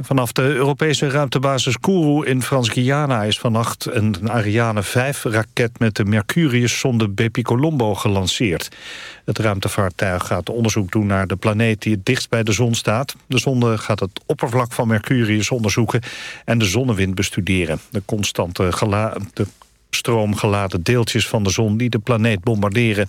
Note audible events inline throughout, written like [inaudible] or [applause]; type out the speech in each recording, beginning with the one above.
Vanaf de Europese ruimtebasis Kourou in Frans-Guyana is vannacht een Ariane 5-raket met de Mercurius-zonde Bepicolombo gelanceerd. Het ruimtevaartuig gaat onderzoek doen naar de planeet die het dichtst bij de zon staat. De zonde gaat het oppervlak van Mercurius onderzoeken en de zonnewind bestuderen. De constante de stroomgeladen deeltjes van de zon die de planeet bombarderen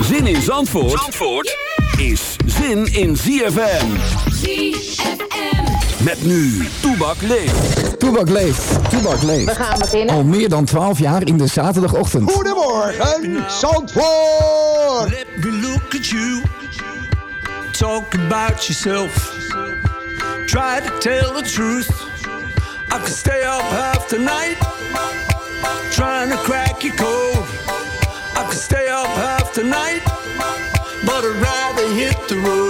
Zin in Zandvoort, Zandvoort is zin in ZFM. ZFM. Met nu, Toebak leeft. Toebak leeft, Toebak leeft. We gaan beginnen. Al meer dan 12 jaar in de zaterdagochtend. Goedemorgen, Zandvoort! Let me look at you. Talk about yourself. Try to tell the truth. I could stay up half the night. Trying to crack your code. I could stay up half the night. But I'd rather hit the road.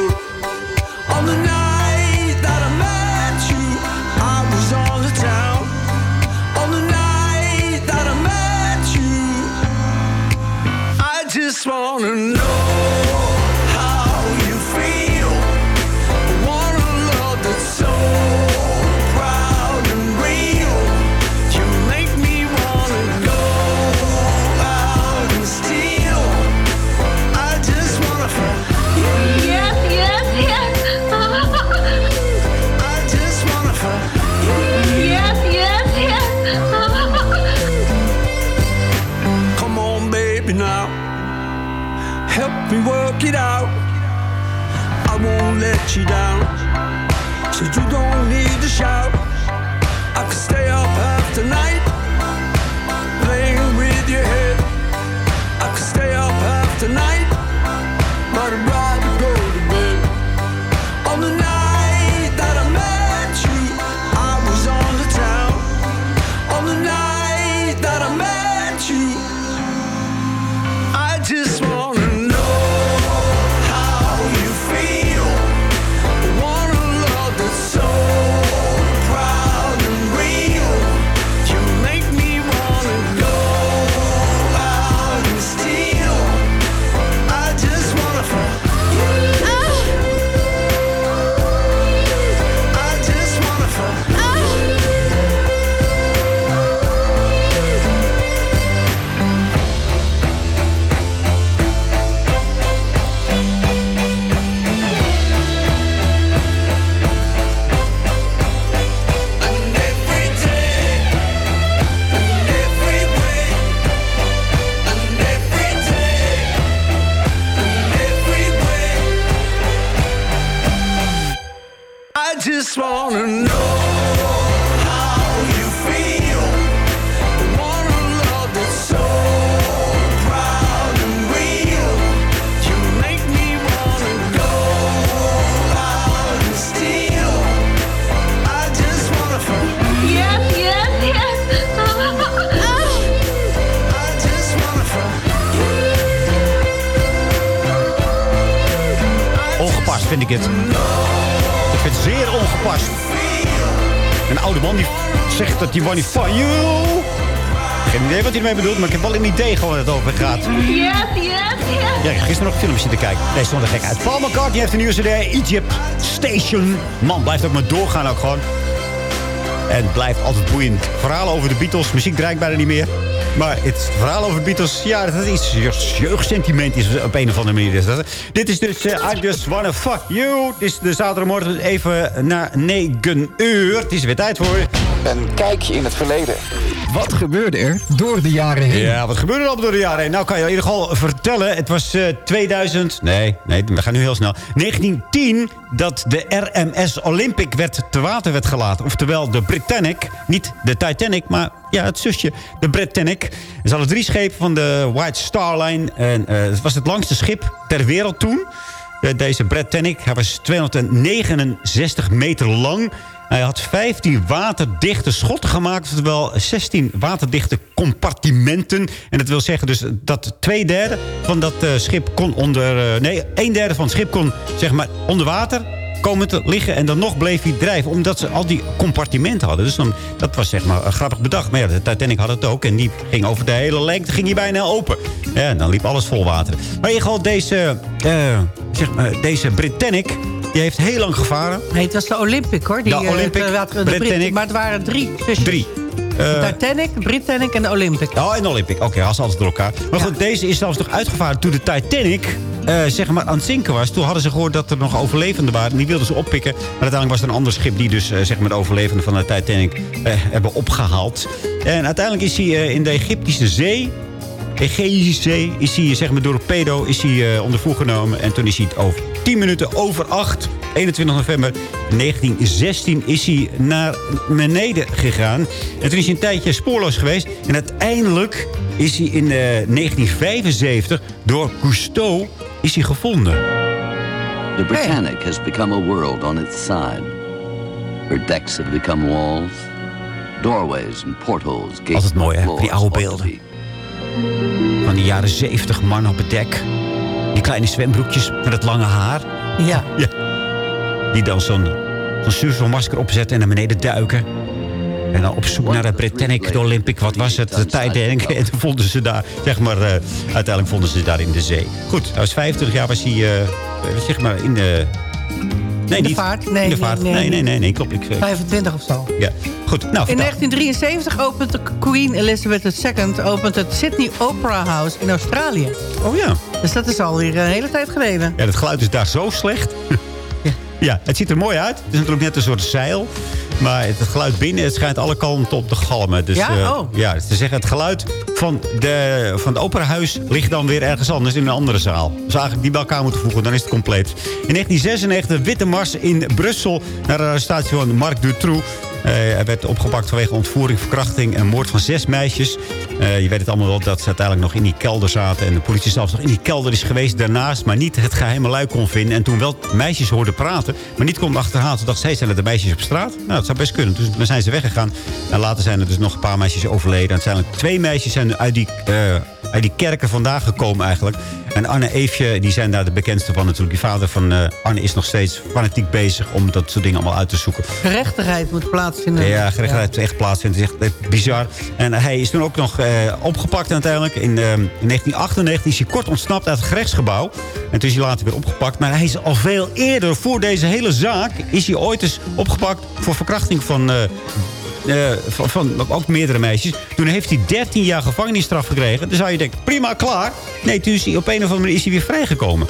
Dat hij one van you. Geen idee wat hij ermee bedoelt, maar ik heb wel een idee gewoon waar het over gaat. Yes, yes, yes. Ja, ik heb gisteren nog een filmpje zitten kijken. Nee, stond er gek uit. Paul McCartney heeft een nieuwe CD, Egypt Station. Man, blijft ook maar doorgaan ook gewoon. En blijft altijd boeiend. Verhalen over de Beatles. Muziek draait bijna niet meer. Maar het verhaal over de Beatles, ja, dat is iets jeugdsentiment is op een of andere manier. Dat. Dit is dus eh, I Just Wanna Fuck You. Het is de zaterdagmorgen even na 9 uur. Het is weer tijd voor... Een kijkje in het verleden. Wat gebeurde er door de jaren heen? Ja, wat gebeurde er al door de jaren heen? Nou, kan je in ieder geval vertellen. Het was eh 2000... Nee, nee, we gaan nu heel snel. 1910 dat de RMS Olympic werd te water werd gelaten. Oftewel de Britannic. Niet de Titanic, maar ja, het zusje. De Britannic. Er hadden drie schepen van de White Star Line. En eh, het was het langste schip ter wereld toen. Eh, Deze Britannic. Hij was 269 meter lang. Hij had 15 waterdichte schotten gemaakt. Oftewel 16 waterdichte compartimenten. En dat wil zeggen dus dat twee derde van dat eh, schip kon onder... eh, nee, een derde van het schip kon zeg maar onder water komen te liggen. En dan nog bleef hij drijven. Omdat ze al die compartimenten hadden. Dus dan, dat was zeg maar grappig bedacht. Maar ja, de Titanic had het ook. En die ging over de hele lengte ging hij bijna open. Ja, en dan liep alles vol water. Maar in ieder geval deze, eh, zeg maar, deze Britannic... Die heeft heel lang gevaren. Nee, het was de Olympic hoor. Die, De eh, Olympic, de water- de Brit- Britannic. Maar het waren drie zusjes. Drie. De Titanic, Britannic en de Olympic. Oh, en de Olympic. Oké, okay, ze alles door elkaar. Maar goed, deze is zelfs nog uitgevaren toen de Titanic eh, zeg maar aan het zinken was. Toen hadden ze gehoord dat er nog overlevenden waren. En die wilden ze oppikken. Maar uiteindelijk was er een ander schip die dus eh, zeg maar de overlevenden van de Titanic eh, hebben opgehaald. En uiteindelijk is hij in de Egyptische Zee... Egeïsche Zee is hij zeg maar door een pedo is hij, eh, onder voer genomen. En toen is hij over 10 minuten over 8, 21 november 1916, is hij naar beneden gegaan. En toen is hij een tijdje spoorloos geweest. En uiteindelijk is hij in eh, 1975 door Cousteau is hij gevonden. The Britannic has become a world on its side. Her decks have become walls, doorways and portholes. Altijd mooi, hè? Die oude beelden. Van die jaren 70 man op het dek. Die kleine zwembroekjes met het lange haar. Ja. [laughs] Ja. Die dan zo'n zo'n zuurstofmasker opzetten en naar beneden duiken. En dan op zoek naar de Britannic, de Olympic, wat was het, de Titanic. En toen vonden ze daar, zeg maar, eh, uiteindelijk vonden ze daar in de zee. Goed, hij was 25 jaar, was hij, eh, zeg maar, in de... Nee, In de niet. vaart? Nee, in de nee, vaart. nee, Nee, nee, nee. nee, nee, klopt. Ik, eh, 25 of zo. ja. Goed, nou, In vertel. 1973 opent de Queen Elizabeth II opent het Sydney Opera House in Australië. Oh ja. Dus dat is alweer een hele tijd geleden. Ja, het geluid is daar zo slecht. [laughs] Ja. het ziet er mooi uit. Het is natuurlijk net een soort zeil. Maar het geluid binnen, het schijnt alle kanten op te galmen. Dus, Ja? eh, Oh. ja, te zeggen, het geluid van, de, van het operahuis ligt dan weer ergens anders in een andere zaal. Dus eigenlijk die bij elkaar moeten voegen, dan is het compleet. In 1996 de Witte Mars in Brussel naar de arrestatie van Marc Dutroux. Eh, hij werd opgepakt vanwege ontvoering, verkrachting en moord van zes meisjes. Eh, je weet het allemaal wel dat ze uiteindelijk nog in die kelder zaten. En de politie zelfs nog in die kelder is geweest daarnaast. Maar niet het geheime luik kon vinden. En toen wel meisjes hoorden praten. Maar niet kon achterhalen. Toen dacht zij, zijn er de meisjes op straat? Nou, dat zou best kunnen. Dus dan zijn ze weggegaan. En later zijn er dus nog een paar meisjes overleden. En uiteindelijk twee meisjes zijn uit die, eh, uit die kerken vandaan gekomen eigenlijk. En Anne Eefje, die zijn daar de bekendste van natuurlijk. Die vader van eh, Anne is nog steeds fanatiek bezig om dat soort dingen allemaal uit te zoeken. Gerechtigheid moet plaatsvinden. Ja, gerechtigheid echt plaatsvindt. Het is echt bizar. En hij is toen ook nog eh, opgepakt uiteindelijk. In, eh, in 1998 is hij kort ontsnapt uit het gerechtsgebouw. En toen is hij later weer opgepakt. Maar hij is al veel eerder, voor deze hele zaak... is hij ooit eens opgepakt voor verkrachting van... eh, van, van ook meerdere meisjes. Toen heeft hij 13 jaar gevangenisstraf gekregen. Dan zou je denken, prima, klaar. Nee, toen is hij op een of andere manier is hij weer vrijgekomen.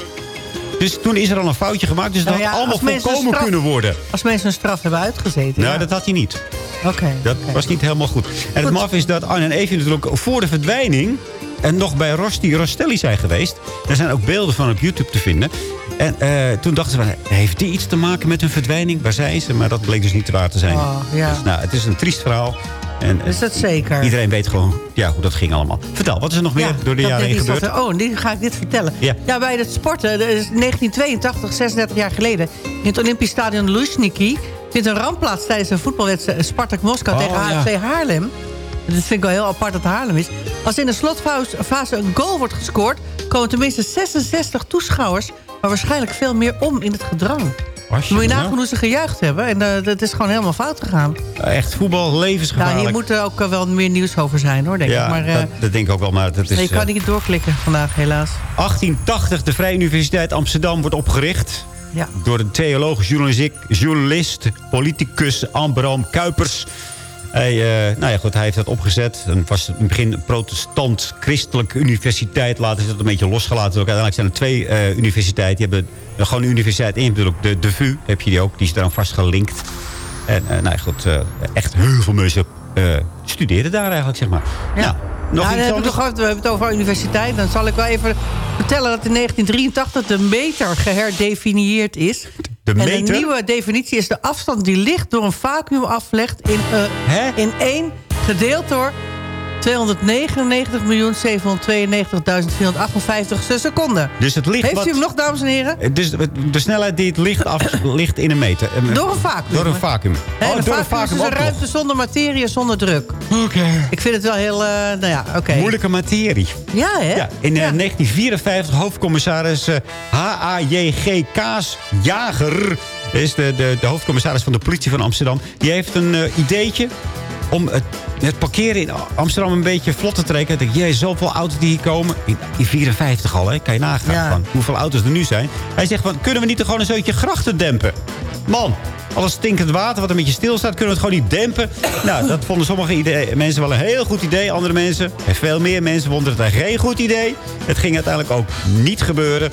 Dus toen is er al een foutje gemaakt. Dus dat Nou ja, had allemaal voorkomen straf- kunnen worden. Als mensen een straf hebben uitgezeten. Nou, ja. dat had hij niet. Oké. Dat was niet helemaal goed. En het maf is dat Arne en Evie natuurlijk voor de verdwijning... en nog bij Rosti Rostelli zijn geweest. Er zijn ook beelden van op YouTube te vinden. En eh, toen dachten ze, van, heeft die iets te maken met hun verdwijning? Waar zijn ze? Maar dat bleek dus niet waar te zijn. Oh, ja. Dus, nou, het is een triest verhaal. En, eh, Is dat zeker? Iedereen weet gewoon ja, hoe dat ging allemaal. Vertel, wat is er nog meer Ja, door de jaren heen gebeurd? oh, nu ga ik dit vertellen. Ja. bij het sporten, dat is 1982, 36 jaar geleden... in het Olympisch Stadion Luzhniki... vindt een ramp plaats tijdens een voetbalwedstrijd... Spartak Moskou Oh, tegen ja. HFC Haarlem. Dat vind ik wel heel apart dat Haarlem is... als in de slotfase een goal wordt gescoord... komen tenminste 66 toeschouwers... maar waarschijnlijk veel meer om in het gedrang. Was je Moet je nou? nagaan hoe ze gejuicht hebben. En eh, dat is gewoon helemaal fout gegaan. Echt voetbal, Nou, levensgevaarlijk. hier moet er ook eh, wel meer nieuws over zijn, hoor, denk ja, ik. Maar eh, dat, dat denk ik ook wel. Maar dat is, je kan niet doorklikken vandaag, helaas. 1880, de Vrije Universiteit Amsterdam wordt opgericht. Ja. Door een theoloog, journalist, journalist politicus Ambram Kuipers. Hij, eh, nou ja, goed, hij heeft dat opgezet. Het was in het begin een protestant-christelijke universiteit. Later is dat een beetje losgelaten. Ook uiteindelijk zijn er twee eh, universiteiten. Die hebben er gewoon een universiteit in. Natuurlijk de, de VU heb je die ook. Die is eraan vastgelinkt. En eh, nou ja, goed, echt heel veel mensen studeren daar eigenlijk, zeg maar. Nou, nog Ja, iets anders? nog, we hebben het over universiteit. Dan zal ik wel even vertellen dat in 1983 de meter geherdefinieerd is. De En een nieuwe definitie is de afstand die licht door een vacuüm aflegt... in, eh, in één gedeeld door 299.792.458 seconden. Dus het licht Heeft wat- u hem nog, dames en heren? Eh, Dus de, snelheid die het licht aflicht [laughs] in een meter. Eh, Door een vacuüm. Door een vacuüm. Hè, Oh, een door een vacuüm is dus een nog. ruimte zonder materie, zonder druk. Oké. Ik vind het wel heel, eh, nou ja, oké. Moeilijke materie. Ja, hè? Ja, in eh, 1954 hoofdcommissaris H.A.J.G. Kaas Jager... Is de, de, de hoofdcommissaris van de politie van Amsterdam. Die heeft een eh, ideetje om het, het parkeren in Amsterdam een beetje vlot te trekken. Ik denk, jee, zoveel auto's die hier komen. In, in 54 al, hè? kan je nagaan Ja. van hoeveel auto's er nu zijn. Hij zegt, van, kunnen we niet gewoon een zootje grachten dempen? Man, alles stinkend water wat een beetje stilstaat, kunnen we het gewoon niet dempen? Nou, dat vonden sommige idee- mensen wel een heel goed idee. Andere mensen, en veel meer mensen, vonden het een geen goed idee. Het ging uiteindelijk ook niet gebeuren.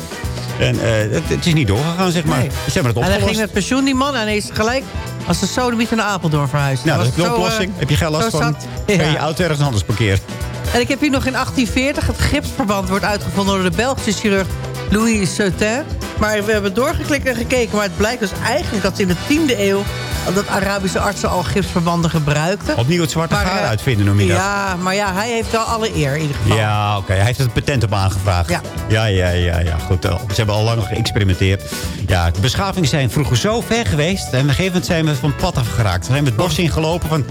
En eh, het, het is niet doorgegaan, zeg maar. Nee. Ze hebben het En hij ging opgelost. met pensioen, die man. En hij is gelijk als de sodemiet naar Apeldoorn verhuisd. Nou, dat is zo, oplossing. eh, Heb je geen last van? zat. Je auto ergens anders parkeren. En ik heb hier nog in 1840 het gipsverband wordt uitgevonden door de Belgische chirurg Louis Sautin. Maar we hebben doorgeklikt en gekeken. Maar het blijkt dus eigenlijk dat in de 10e eeuw dat Arabische artsen al gipsverbanden gebruikten. Opnieuw het zwarte Maar, gaar eh, uitvinden, noem je dat? Ja, maar ja, hij heeft wel alle eer in ieder geval. Ja, oké. Hij heeft het patent op aangevraagd. Ja. ja, ja, ja. ja. Goed, eh, ze hebben al lang geëxperimenteerd. Ja, de beschavingen zijn vroeger zo ver geweest. En op een gegeven moment zijn we van het pad afgeraakt. We zijn we het bos ingelopen van...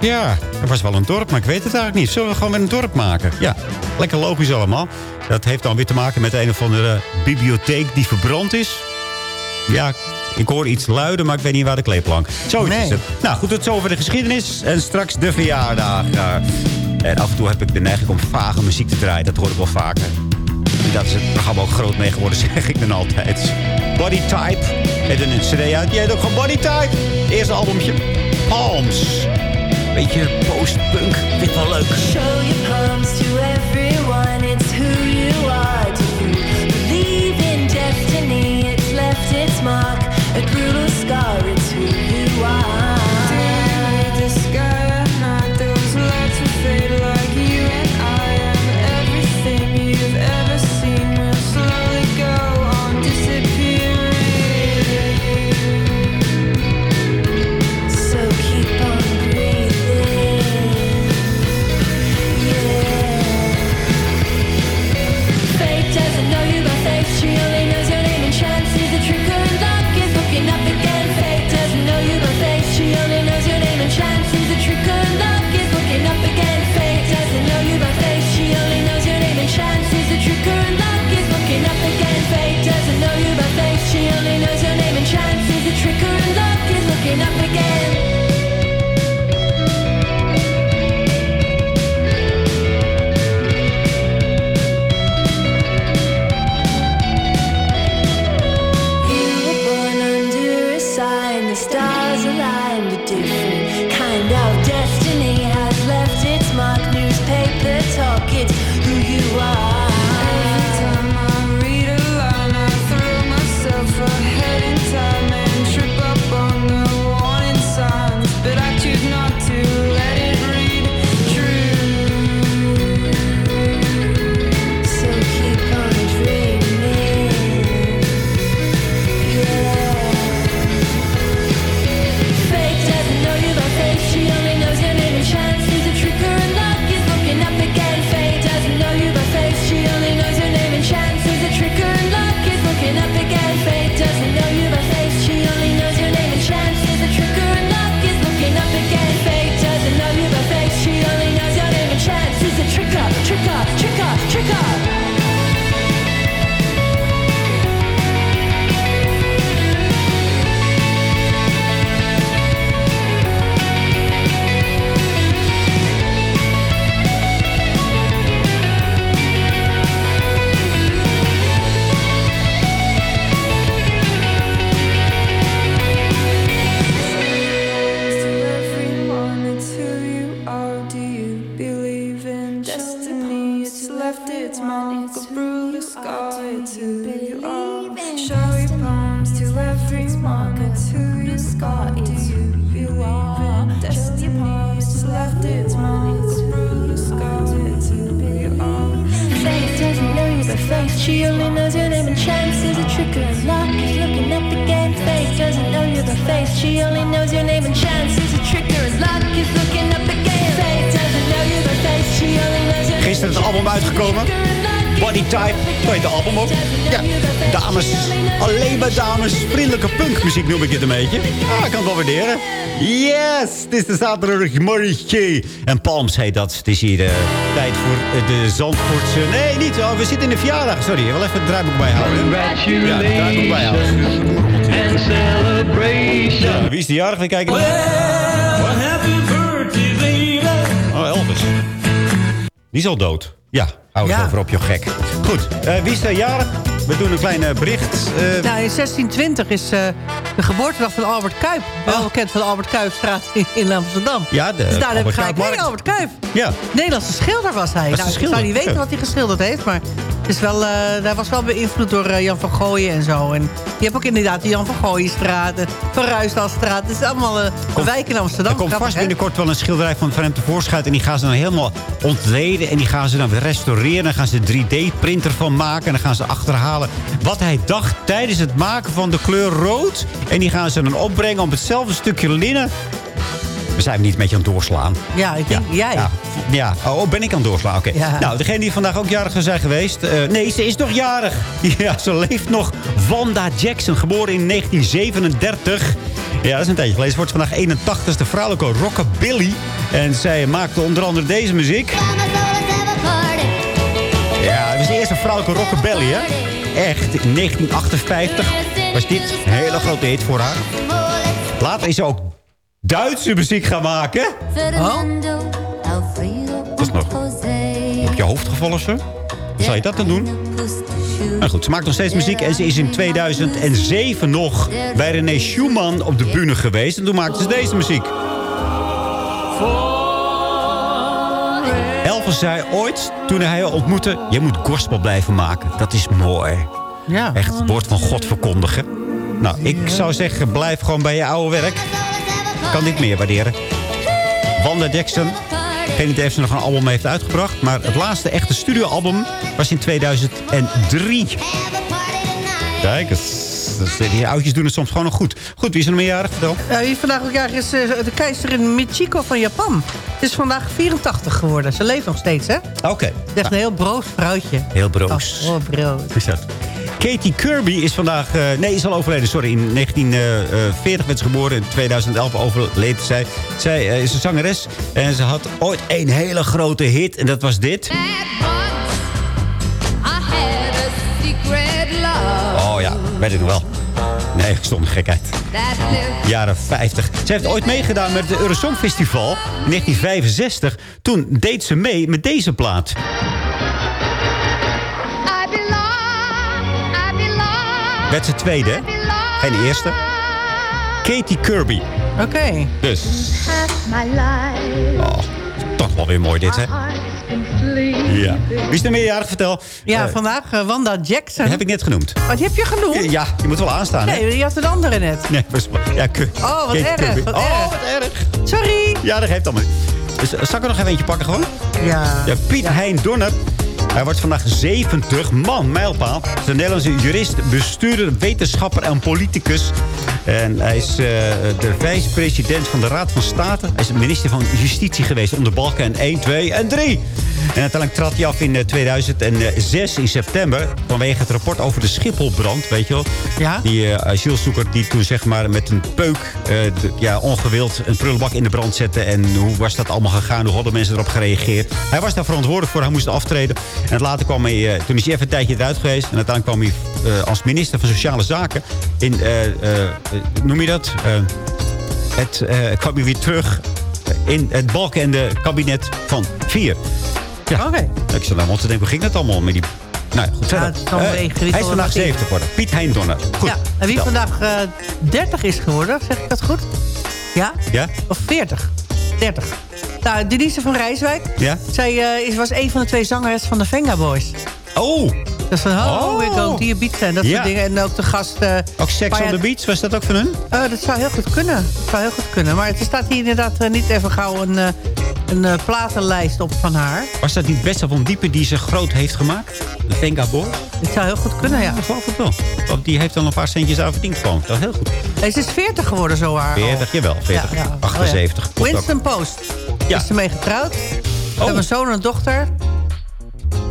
Ja, er was wel een dorp, maar ik weet het eigenlijk niet. Zullen we gewoon weer een dorp maken? Ja, lekker logisch allemaal. Dat heeft dan weer te maken met een of andere bibliotheek die verbrand is. Ja, ik hoor iets luiden, maar ik weet niet waar de kleeplank. Zo is het. Nou goed, tot zover de geschiedenis. En straks de verjaardag. Ja. En af en toe heb ik de neiging om vage muziek te draaien. Dat hoor ik wel vaker. En dat is het programma ook groot mee geworden, [laughs] zeg ik dan altijd. Body Type. En een cd uit. Jij hebt ook gewoon Body Type. Eerste albumtje. Palms. Beetje post-punk. Vind ik wel leuk. Show your palms to everyone. It's who you are. Do you believe in destiny? It's left its mark. A brutal scar. You are. Palms, left its mark, you doesn't know you, but fate, she only knows your name and chance is a trick and luck is looking up again. Fate doesn't know you, but fate, she only knows your name and chance is a trick and luck is looking up again. Fate doesn't know you, but fate, she only knows your name Gisteren is het album uitgekomen. Body Type, zo heet de album ook. Ja, dames, alleen maar dames. Vriendelijke punkmuziek noem ik dit een beetje. Ah, ik kan het wel waarderen. Yes, het is de zaterdagmorgen. En Palms heet dat. Het is hier eh, tijd voor de Zandvoortse... Nee, niet. Oh, we zitten in de verjaardag. Sorry, wil even het draaiboek bijhouden. Ja, het draaiboek bijhouden. Ja, wie is de jarig? We kijken. Oh, Elvis. Die is al dood. Ja, hou Ja. over op je gek. Goed, eh, wie is er jarig? We doen een klein bericht. eh, Nou, in 1620 is eh, de geboortedag van Albert Kuip. Wel bekend van de Albert Kuipstraat in, in Amsterdam. Ah. ja, de Dus daar heb ik gelijk, hey, Albert Kuip. Ja, Nederlandse schilder was hij. Was Nou, ik zou niet weten wat hij geschilderd heeft, maar is wel, eh, hij was wel beïnvloed door eh, Jan van Gooien en zo. En je hebt ook inderdaad de Jan van Gooienstraat, de Van Ruisdalstraat. Het is allemaal eh, een wijk in Amsterdam. er komt vast hè? binnenkort wel een schilderij van, van hem tevoorschijn. En die gaan ze dan helemaal ontleden. En die gaan ze dan weer restaureren. Dan gaan ze een 3D-printer van maken. En dan gaan ze achterhalen wat hij dacht tijdens het maken van de kleur rood. En die gaan ze dan opbrengen op hetzelfde stukje linnen. We zijn niet met je aan het doorslaan. Ja, ik denk jij. Ja, ja. Oh, ben ik aan het doorslaan? Oké. Ja. Nou, degene die vandaag ook jarig zou zijn geweest... eh, nee, ze is nog jarig. [laughs] Ja, ze leeft nog. Wanda Jackson, geboren in 1937. Ja, dat is een tijdje geleden. Ze wordt vandaag 81, is de vrouwelijke rockabilly. En zij maakte onder andere deze muziek. Ja, dat was de eerste vrouwelijke rockabilly, hè? Echt, in 1958 was dit een hele grote hit voor haar. Later is ze ook Duitse muziek gaan maken. Dat is nog op je hoofd gevallen, ze. Hoe zou je dat dan doen? Nou goed, ze maakt nog steeds muziek. En ze is in 2007 nog bij René Schumann op de bühne geweest. En toen maakte ze deze muziek. Elvis zei ooit, toen hij haar ontmoette... je moet gospel blijven maken. Dat is mooi. Ja. Echt het woord van God verkondigen. Nou, ik zou zeggen, blijf gewoon bij je oude werk. Kan dit meer waarderen. Wanda Jackson. Geen idee of ze nog een album heeft uitgebracht. Maar het laatste echte studioalbum was in 2003. Kijk eens. Die oudjes doen het soms gewoon nog goed. Goed, wie is er nog meerjarig? Vertel. Ja, wie vandaag ook jarig is eh, de keizerin Michiko van Japan. Ze is vandaag 84 geworden. Ze leeft nog steeds, hè? Het Oké. is echt een heel broos vrouwtje. Heel broos. Oh, oh broos. Is dat? Katie Kirby is vandaag... eh, nee, is al overleden. Sorry, in 1940 werd ze geboren. In 2011 overleed zij. Zij eh, is een zangeres. En ze had ooit een hele grote hit. En dat was dit. Oh ja, weet ik nog wel. Nee, stond gekheid. Jaren 50. Ze heeft ooit meegedaan met het Eurosong Festival in 1965. Toen deed ze mee met deze plaat. Werd ze tweede, hè? Geen eerste. Katie Kirby. Oké. Dus, oh, toch wel weer mooi dit, hè? Ja. Wie is er meerjarig? Vertel. Ja, Eh, vandaag eh, Wanda Jackson. die heb ik net genoemd. Wat heb je genoemd? Ja, je moet wel aanstaan, hè? Nee, je had een andere net. Nee, ja, Oh, wat Katie erg, wat oh, erg. wat erg. Sorry. Ja, dat geeft allemaal. Dus, eh, zal ik er nog even eentje pakken gewoon? Ja. Ja, Piet Hein Donner. Hij wordt vandaag 70. Man, mijlpaal. Hij is een Nederlandse jurist, bestuurder, wetenschapper en politicus. En hij is eh, de vice-president van de Raad van State. Hij is minister van Justitie geweest onder balken 1, 2 en 3. En uiteindelijk trad hij af in eh, 2006 in september... vanwege het rapport over de Schipholbrand, weet je wel. Ja? Die eh, asielzoeker die toen zeg maar met een peuk... eh, de- ja, ongewild een prullenbak in de brand zette. En hoe was dat allemaal gegaan? Hoe hadden mensen erop gereageerd? Hij was daar verantwoordelijk voor. Hij moest aftreden. En later kwam hij... eh, toen is hij even een tijdje eruit geweest. En uiteindelijk kwam hij eh, als minister van Sociale Zaken... in, eh, eh, eh, noem je dat? Eh, het eh, kwam hij weer terug in het balken en de kabinet van vier. Ja, Oké. ik zat allemaal te denken, hoe ging dat allemaal met die... Nou ja, goed, allemaal Eh, hij is vandaag materie. 70 geworden. Piet Hein Donner. Goed. Ja, en wie vertel. vandaag eh 30 is geworden, zeg ik dat goed? Ja? Ja? Of 40? 30. Nou, Denise van Rijswijk. Ja? Zij eh, is, was een van de twee zangeres van de Venga Boys. Oh, Dus van, oh, Oh. ik ook die beat en dat Ja. soort dingen. En ook de gast... eh, ook Sex on the Beach, was dat ook van hun? Eh, dat zou heel goed kunnen. Dat zou heel goed kunnen. Maar er staat hier inderdaad eh, niet even gauw een, een platenlijst op van haar. Was dat niet Bessa van Diepen die ze groot heeft gemaakt? De Venga Boy? Het zou heel goed kunnen, ja. Ik geloof het wel. Want die heeft dan een paar centjes aan verdiend gewoon. Dat is heel goed. Hey, ze is 40 geworden zo haar. al. 40, jawel, 40. Ja, ja. 78. Oh. Winston Post. Ja. Is ermee getrouwd. Ze Oh. hebben een zoon en een dochter.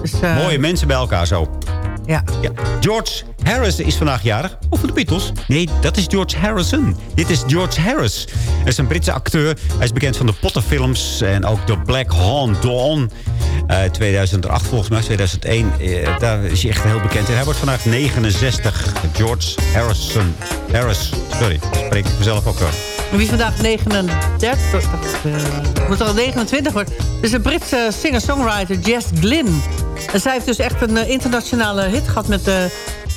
Dus, eh, Mooie mensen bij elkaar zo. Ja. Ja. George Harris is vandaag jarig. Of de Beatles? Nee, dat is George Harrison. Dit is George Harris. Hij is een Britse acteur. Hij is bekend van de Potter-films en ook de Black Hawk Dawn. Eh 2008 volgens mij, 2001. eh, daar is hij echt heel bekend in. Hij wordt vandaag 69. George Harrison. Harris, sorry. Spreek ik mezelf ook wel. Wie vandaag 39... eh, moet al 29 worden. Dus een Britse singer-songwriter Jess Glynn. En zij heeft dus echt een eh, internationale hit gehad met de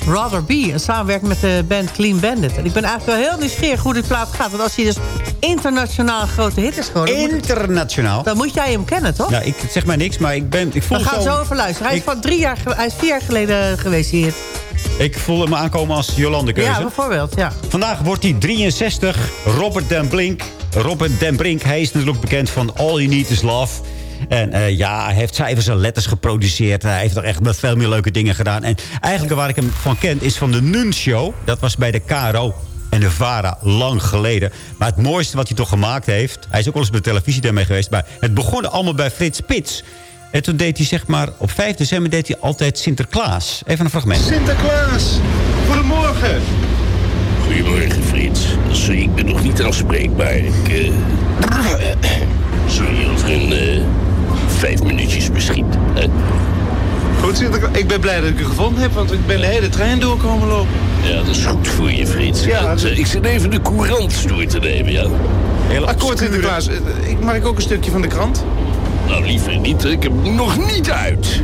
Rather Be. Een samenwerking met de band Clean Bandit. En ik ben eigenlijk wel heel nieuwsgierig hoe die plaat gaat. Want als hij dus internationaal grote hit is geworden... Internationaal. dan moet jij hem kennen, toch? Ja, ik zeg maar niks, maar ik, ben, ik voel We gaan zo... over luisteren. Hij is, van drie jaar, hij is vier jaar geleden geweest hier. Ik voel hem aankomen als Jolande Keuze. Ja, bijvoorbeeld, ja. Vandaag wordt hij 63. Robert Den Brink. Robert Den Brink, hij is natuurlijk bekend van All You Need Is Love. En eh, ja, hij heeft cijfers en letters geproduceerd. Hij heeft er echt met veel meer leuke dingen gedaan. En eigenlijk waar ik hem van ken is van de Nun Show. Dat was bij de KRO en de VARA lang geleden. Maar het mooiste wat hij toch gemaakt heeft... hij is ook wel eens bij de televisie daarmee geweest... maar het begon allemaal bij Frits Spits. En toen deed hij zeg maar... op 5 december deed hij altijd Sinterklaas. Even een fragment. Sinterklaas, goedemorgen. Goedemorgen, Frits. Sorry, ik ben nog niet aanspreekbaar. Ik, eh, [coughs] sorry, over een eh, vijf minuutjes misschien. Goed, Sinterklaas. Ik ben blij dat ik u gevonden heb, want ik ben de hele trein doorkomen lopen. Ja, dat is goed voor je, Frits. Ja, eh, ik zit even de courant door te nemen, ja. Akkoord, Sinterklaas. Ik mag ik ook een stukje van de krant? Nou, liever niet. Ik heb hem nog niet uit.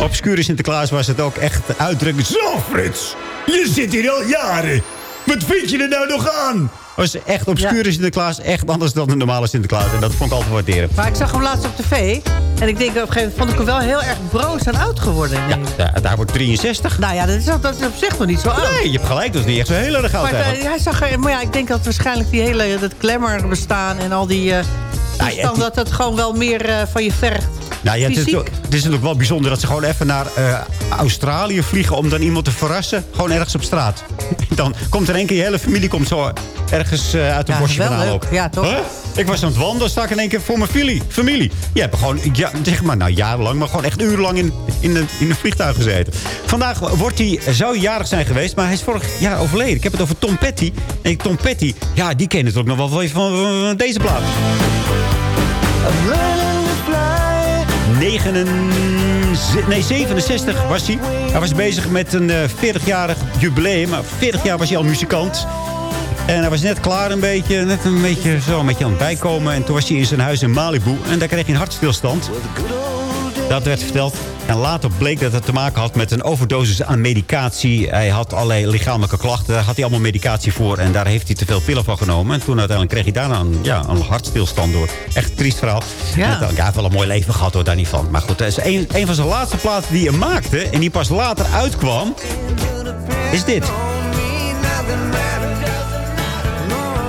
Obscure Sinterklaas was het ook echt uitdrukkend. Zo, Frits, je zit hier al jaren. Wat vind je er nou nog aan? Was echt obscure Sinterklaas echt anders dan de normale Sinterklaas. En dat vond ik altijd waarderen. Maar ik zag hem laatst op tv. En ik denk, op een gegeven moment vond ik hem wel heel erg broos en oud geworden. Ja, Ja, daar wordt 63. Nou ja, dat is, dat is op zich nog niet zo oud. Nee, je hebt gelijk. Dat is niet echt zo heel erg oud Maar, eh, hij zag er, maar ja, ik denk dat waarschijnlijk die hele, dat glamour bestaan en al die eh toestand, dat het gewoon wel meer eh, van je vergt. Nou ja, het, is, het is natuurlijk wel bijzonder dat ze gewoon even naar eh, Australië vliegen... om dan iemand te verrassen. Gewoon ergens op straat. [laughs] Dan komt er één keer je hele familie komt zo ergens eh, uit een Ja, bosje wel vandaan lopen. Ja, toch? Huh? Ik was aan het wandelen, sta ik in één keer voor mijn familie. familie. Je hebt gewoon, ja, zeg maar, nou jarenlang... maar gewoon echt urenlang in, in, een, in een vliegtuig gezeten. Vandaag wordt hij, zou hij jarig zijn geweest... maar hij is vorig jaar overleden. Ik heb het over Tom Petty. En Tom Petty, ja, die ken het ook nog wel van, van, van deze plaat. 9, nee, 67 was hij. Hij was bezig met een eh, 40-jarig jubileum. Maar 40 jaar was hij al muzikant. En hij was net klaar een beetje, net een beetje zo een beetje aan het bijkomen. En toen was hij in zijn huis in Malibu. En daar kreeg hij een hartstilstand. Dat werd verteld. En later bleek dat het te maken had met een overdosis aan medicatie. Hij had allerlei lichamelijke klachten. Daar had hij allemaal medicatie voor. En daar heeft hij te veel pillen van genomen. En toen uiteindelijk kreeg hij daarna een, ja, een hartstilstand door. Echt triest verhaal. Ja. En het- ja, hij heeft wel een mooi leven gehad hoor, daar niet van. Maar goed, dat is een, een van zijn laatste platen die hij maakte. En die pas later uitkwam. Is dit.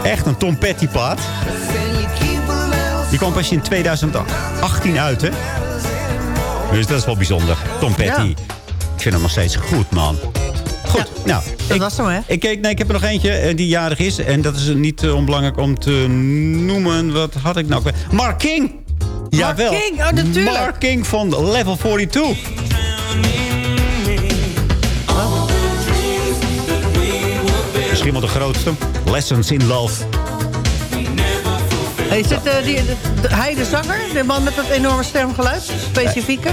Echt een Tom Petty plaat. Die kwam pas in 2018 uit, hè? Dus dat is wel bijzonder. Tom Petty. Ja. Ik vind hem nog steeds goed, man. Goed, nou. Dat ik, was hem, hè? ik, keek- nee, ik heb er nog eentje eh, die jarig is. En dat is niet eh, onbelangrijk om te noemen. Wat had ik nou? Mark King! Jawel. King, oh, natuurlijk. Mark King van Level 42. Misschien wel de grootste. Lessons in Love. Hey, zit, eh, die, de- de- hij de zanger? De man met dat enorme stemgeluid? Specifieke?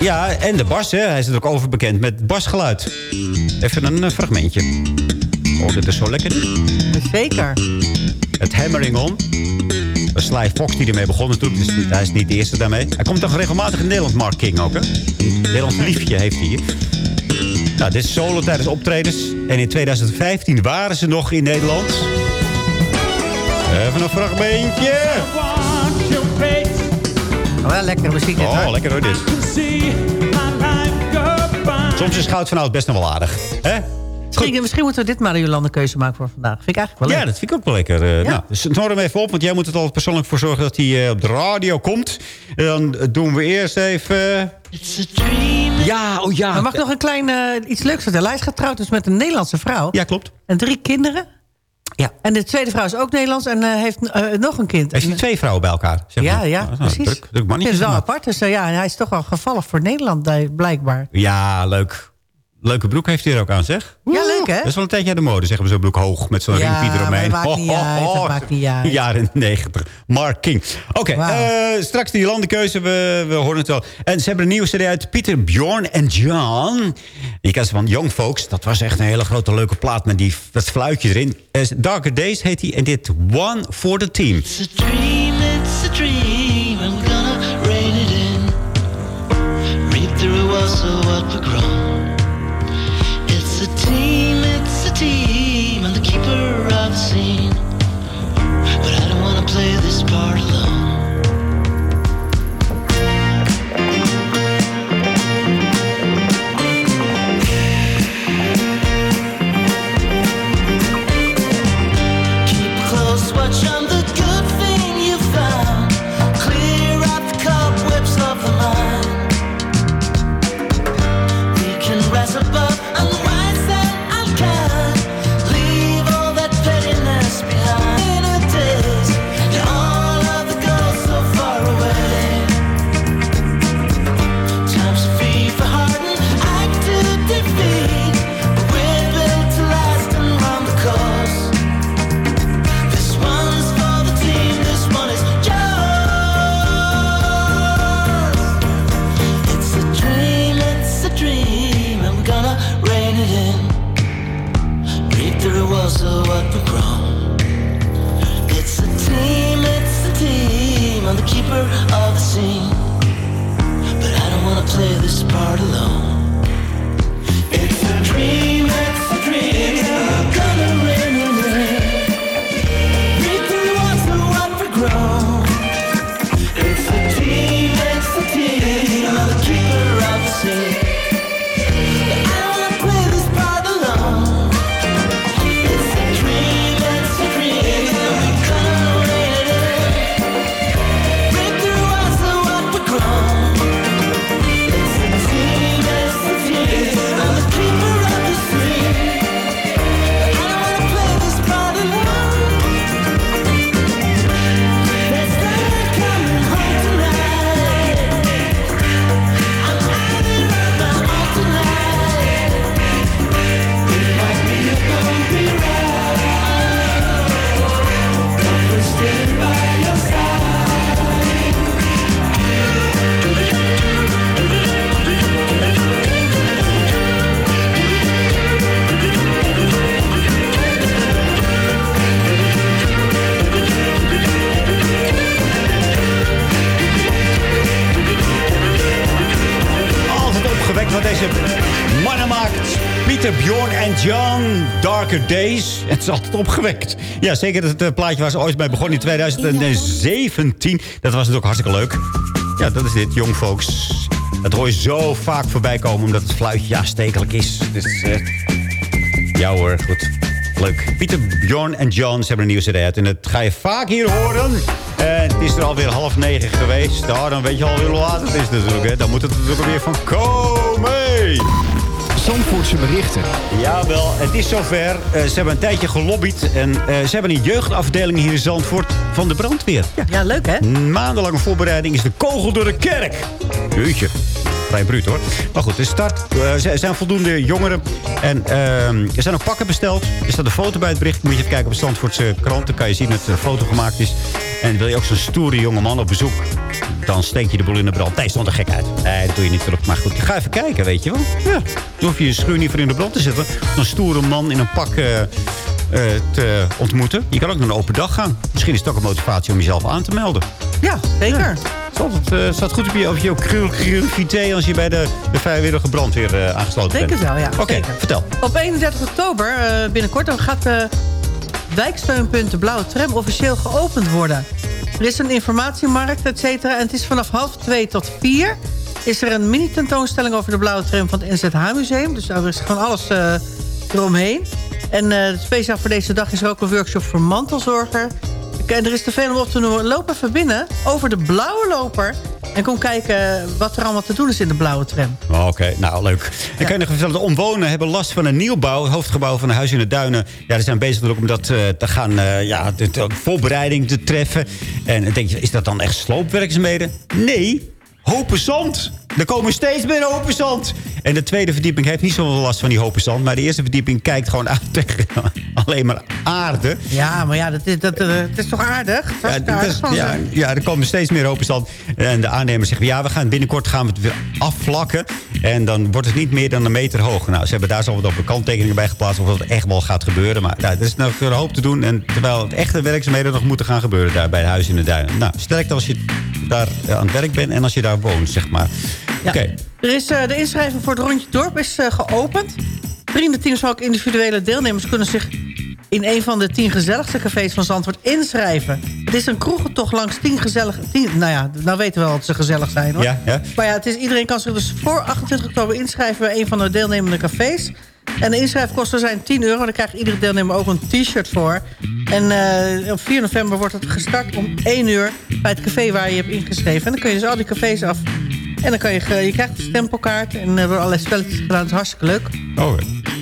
Ja, en de bas, hè. Hij is natuurlijk overbekend met basgeluid. Even een eh, fragmentje. Oh, dit is zo lekker. Zeker. Het Hammering On. Is Sly Fox die ermee begonnen toen. Dus hij is niet de eerste daarmee. Hij komt toch regelmatig in Nederland, Mark King ook, hè? Een Nederlands liefje heeft hij hier. Nou, dit is solo tijdens optredens. En in 2015 waren ze nog in Nederland. Even een fragmentje. Oh, ja, lekkere muziek dit, Oh, lekker hoor dit. Soms is goud van oud best nog wel aardig. Hè? Misschien, misschien moeten we dit maar een Jolande keuze maken voor vandaag. Vind ik eigenlijk wel Ja, leuk. dat vind ik ook wel lekker. eh, Nou, dus snor hem even op, want jij moet er al persoonlijk voor zorgen dat hij eh, op de radio komt. En dan doen we eerst even... Ja, oh ja. Maar mag nog een klein eh, iets leuks vertellen? Hij is getrouwd dus met een Nederlandse vrouw. Ja, klopt. En drie kinderen. Ja. En de tweede vrouw is ook Nederlands en eh, heeft eh, nog een kind. Hij twee vrouwen bij elkaar? Zeg Ja, maar. ja, Ah, nou, precies. Druk, druk mannetje. het wel maar. apart. Dus eh, ja, hij is toch wel gevallig voor Nederland, blijkbaar. Ja, leuk. Leuke broek heeft hij er ook aan, zeg. Ja, leuk hè? Dat is wel een tijdje uit de mode, zeggen we zo'n broek hoog met zo'n Ja, riempie eromheen. maar dat maakt niet [laughs] uit, dat maakt niet uit. Jaren 90. Mark King. Oké, eh, straks die landenkeuze, we, we horen het wel. En ze hebben een nieuwe cd uit Pieter, Bjorn en John. Je kent ze van Young Folks. Dat was echt een hele grote leuke plaat met die, dat fluitje erin. Eh, Darker Days heet hij en dit One for the Team. It's a dream, it's a dream, we're gonna rein it in. Read through also what we grow. Pieter, Bjorn en John, Darker Days. Het is altijd opgewekt. Ja, zeker het eh, plaatje waar ze ooit bij begonnen in 2017. Dat was natuurlijk hartstikke leuk. Ja, dat is dit, Young Folks. Dat hoor je zo vaak voorbij komen, omdat het fluitje ja, stekelijk is. Dus, eh, ja hoor, goed. Leuk. Pieter, Bjorn en John, ze hebben een nieuwe cd uit. En dat ga je vaak hier horen. En het is er alweer half negen geweest. Nou, dan weet je alweer hoe laat het is natuurlijk. Hè. Dan moet het natuurlijk weer van komen. Zandvoortse berichten. Jawel, het is zover. Eh, ze hebben een tijdje gelobbyd. En eh, ze hebben een jeugdafdeling hier in Zandvoort van de brandweer. Ja, Ja, leuk hè? Maandenlange voorbereiding is de kogel door de kerk. Jeetje. Vrij bruut hoor. Maar goed, de start. eh, er zijn voldoende jongeren. En eh, er zijn ook pakken besteld. Er staat een foto bij het bericht. Moet je even kijken op de Zandvoortse krant. Dan kan je zien dat er een foto gemaakt is. En wil je ook zo'n stoere jonge man op bezoek... dan steek je de boel in de brand. Nee, stond er gek uit. Nee, dat doe je niet erop. Maar goed, ga even kijken, weet je wel. Ja. Dan hoef je je schuur niet voor in de brand te zetten. Een stoere man in een pak... eh, eh, te ontmoeten. Je kan ook naar een open dag gaan. Misschien is het ook een motivatie om jezelf aan te melden. Ja, zeker. Het altijd, eh, staat goed op je, op je curiositeit als je bij de, de vrijwillige brandweer eh, aangesloten Denk bent. het wel, ja. Oké, vertel. Op 31 oktober, eh, binnenkort, dan gaat de wijksteunpunt de Blauwe Tram officieel geopend worden. Er is een informatiemarkt, et cetera. En het is vanaf half twee tot vier... is er een mini-tentoonstelling over de blauwe tram van het NZH-museum. Dus daar is gewoon alles eromheen. En speciaal voor deze dag is er ook een workshop voor mantelzorger. En er is te veel om op te noemen. Loop even binnen over de blauwe loper... En kom kijken wat er allemaal te doen is in de blauwe tram. Oh, Oké, nou leuk. En kan je nog vertellen, de omwonenden hebben last van een nieuwbouw. Het hoofdgebouw van een huis in de Duinen. Ja, die zijn bezig natuurlijk om dat eh, te gaan, eh, ja, de, de voorbereiding te treffen. En dan denk je, is dat dan echt sloopwerkzaamheden? Nee, hopen zand. Er komen steeds meer hopen zand. En de tweede verdieping heeft niet zoveel last van die hopen zand. Maar de eerste verdieping kijkt gewoon aan tegen [laughs] alleen maar aarde. Ja, maar ja, dat is, dat, eh, het is toch aardig? Ja, aardig is- ja, ja, er komen steeds meer hopen zand. En de aannemer zegt, ja, we gaan binnenkort gaan we het weer afvlakken. En dan wordt het niet meer dan een meter hoog. Nou, ze hebben daar zo wat op de kanttekeningen bij geplaatst... of dat echt wel gaat gebeuren. Maar ja, er is nog een hoop te doen. En terwijl het echte werkzaamheden nog moeten gaan gebeuren... daar bij het huis in de duinen. Nou, sterk als je daar eh, aan het werk bent... en als je daar woont, zeg maar. Oké. Er is, eh, de inschrijving voor het Rondje Dorp is eh, geopend. Vriendenteams, maar ook individuele deelnemers... kunnen zich in een van de tien gezelligste cafés van Zandvoort inschrijven. Het is een kroegentocht langs tien gezellige... Tien, nou ja, nou weten we wel dat ze gezellig zijn, hoor. Ja, ja. Maar ja, het is, iedereen kan zich dus voor 28 oktober inschrijven... bij een van de deelnemende cafés. En de inschrijfkosten zijn 10 euro. Dan krijgt iedere deelnemer ook een t-shirt voor. En eh, op 4 november wordt het gestart om 1 uur... bij het café waar je hebt ingeschreven. En dan kun je dus al die cafés af... En dan kan je, ge- je krijgt een stempelkaart en er worden allerlei spelletjes gedaan. Het is hartstikke leuk. Oh,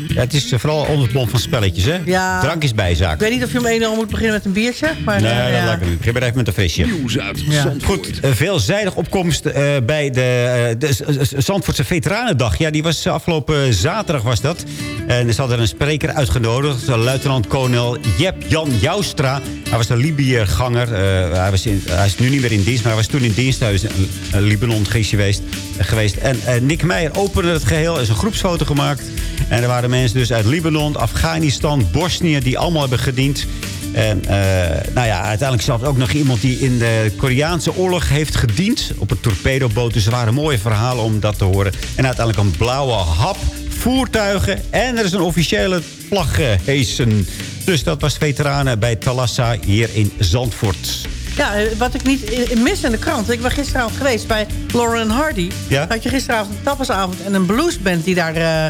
ja, het is eh, vooral onder het van spelletjes, hè? Ja. Drank is bijzaak. Ik weet niet of je om 1 uur moet beginnen met een biertje. Maar, Nee, eh, dat ja. lijkt me niet. Begin maar even met een visje. Nieuws uit Ja. Zandvoort. Goed, veelzijdig opkomst eh, bij de, eh, de Zandvoortse Veteranendag. Ja, die was eh, afgelopen zaterdag was dat. En ze hadden een spreker uitgenodigd. Luitenant-kolonel Jep Jan Joustra. Hij was een Libiërganger. Eh, hij, was in, hij is nu niet meer in dienst, maar hij was toen in dienst. Hij is in een Libanon geweest, geweest. En eh, Nick Meijer opende het geheel. Er is een groepsfoto gemaakt. En er waren mensen dus uit Libanon, Afghanistan, Bosnië... die allemaal hebben gediend. En eh, nou ja, uiteindelijk zelfs ook nog iemand die in de Koreaanse oorlog heeft gediend. Op een torpedoboot. Dus er waren mooie verhalen om dat te horen. En uiteindelijk een blauwe hap, voertuigen. En er is een officiële vlag gehesen. Dus dat was veteranen bij Talassa hier in Zandvoort. Ja, eh, wat ik niet eh, mis in de krant. Ik ben gisteravond geweest bij Lauren Hardy. Ja? Had je gisteravond een tapasavond en een bluesband die daar eh,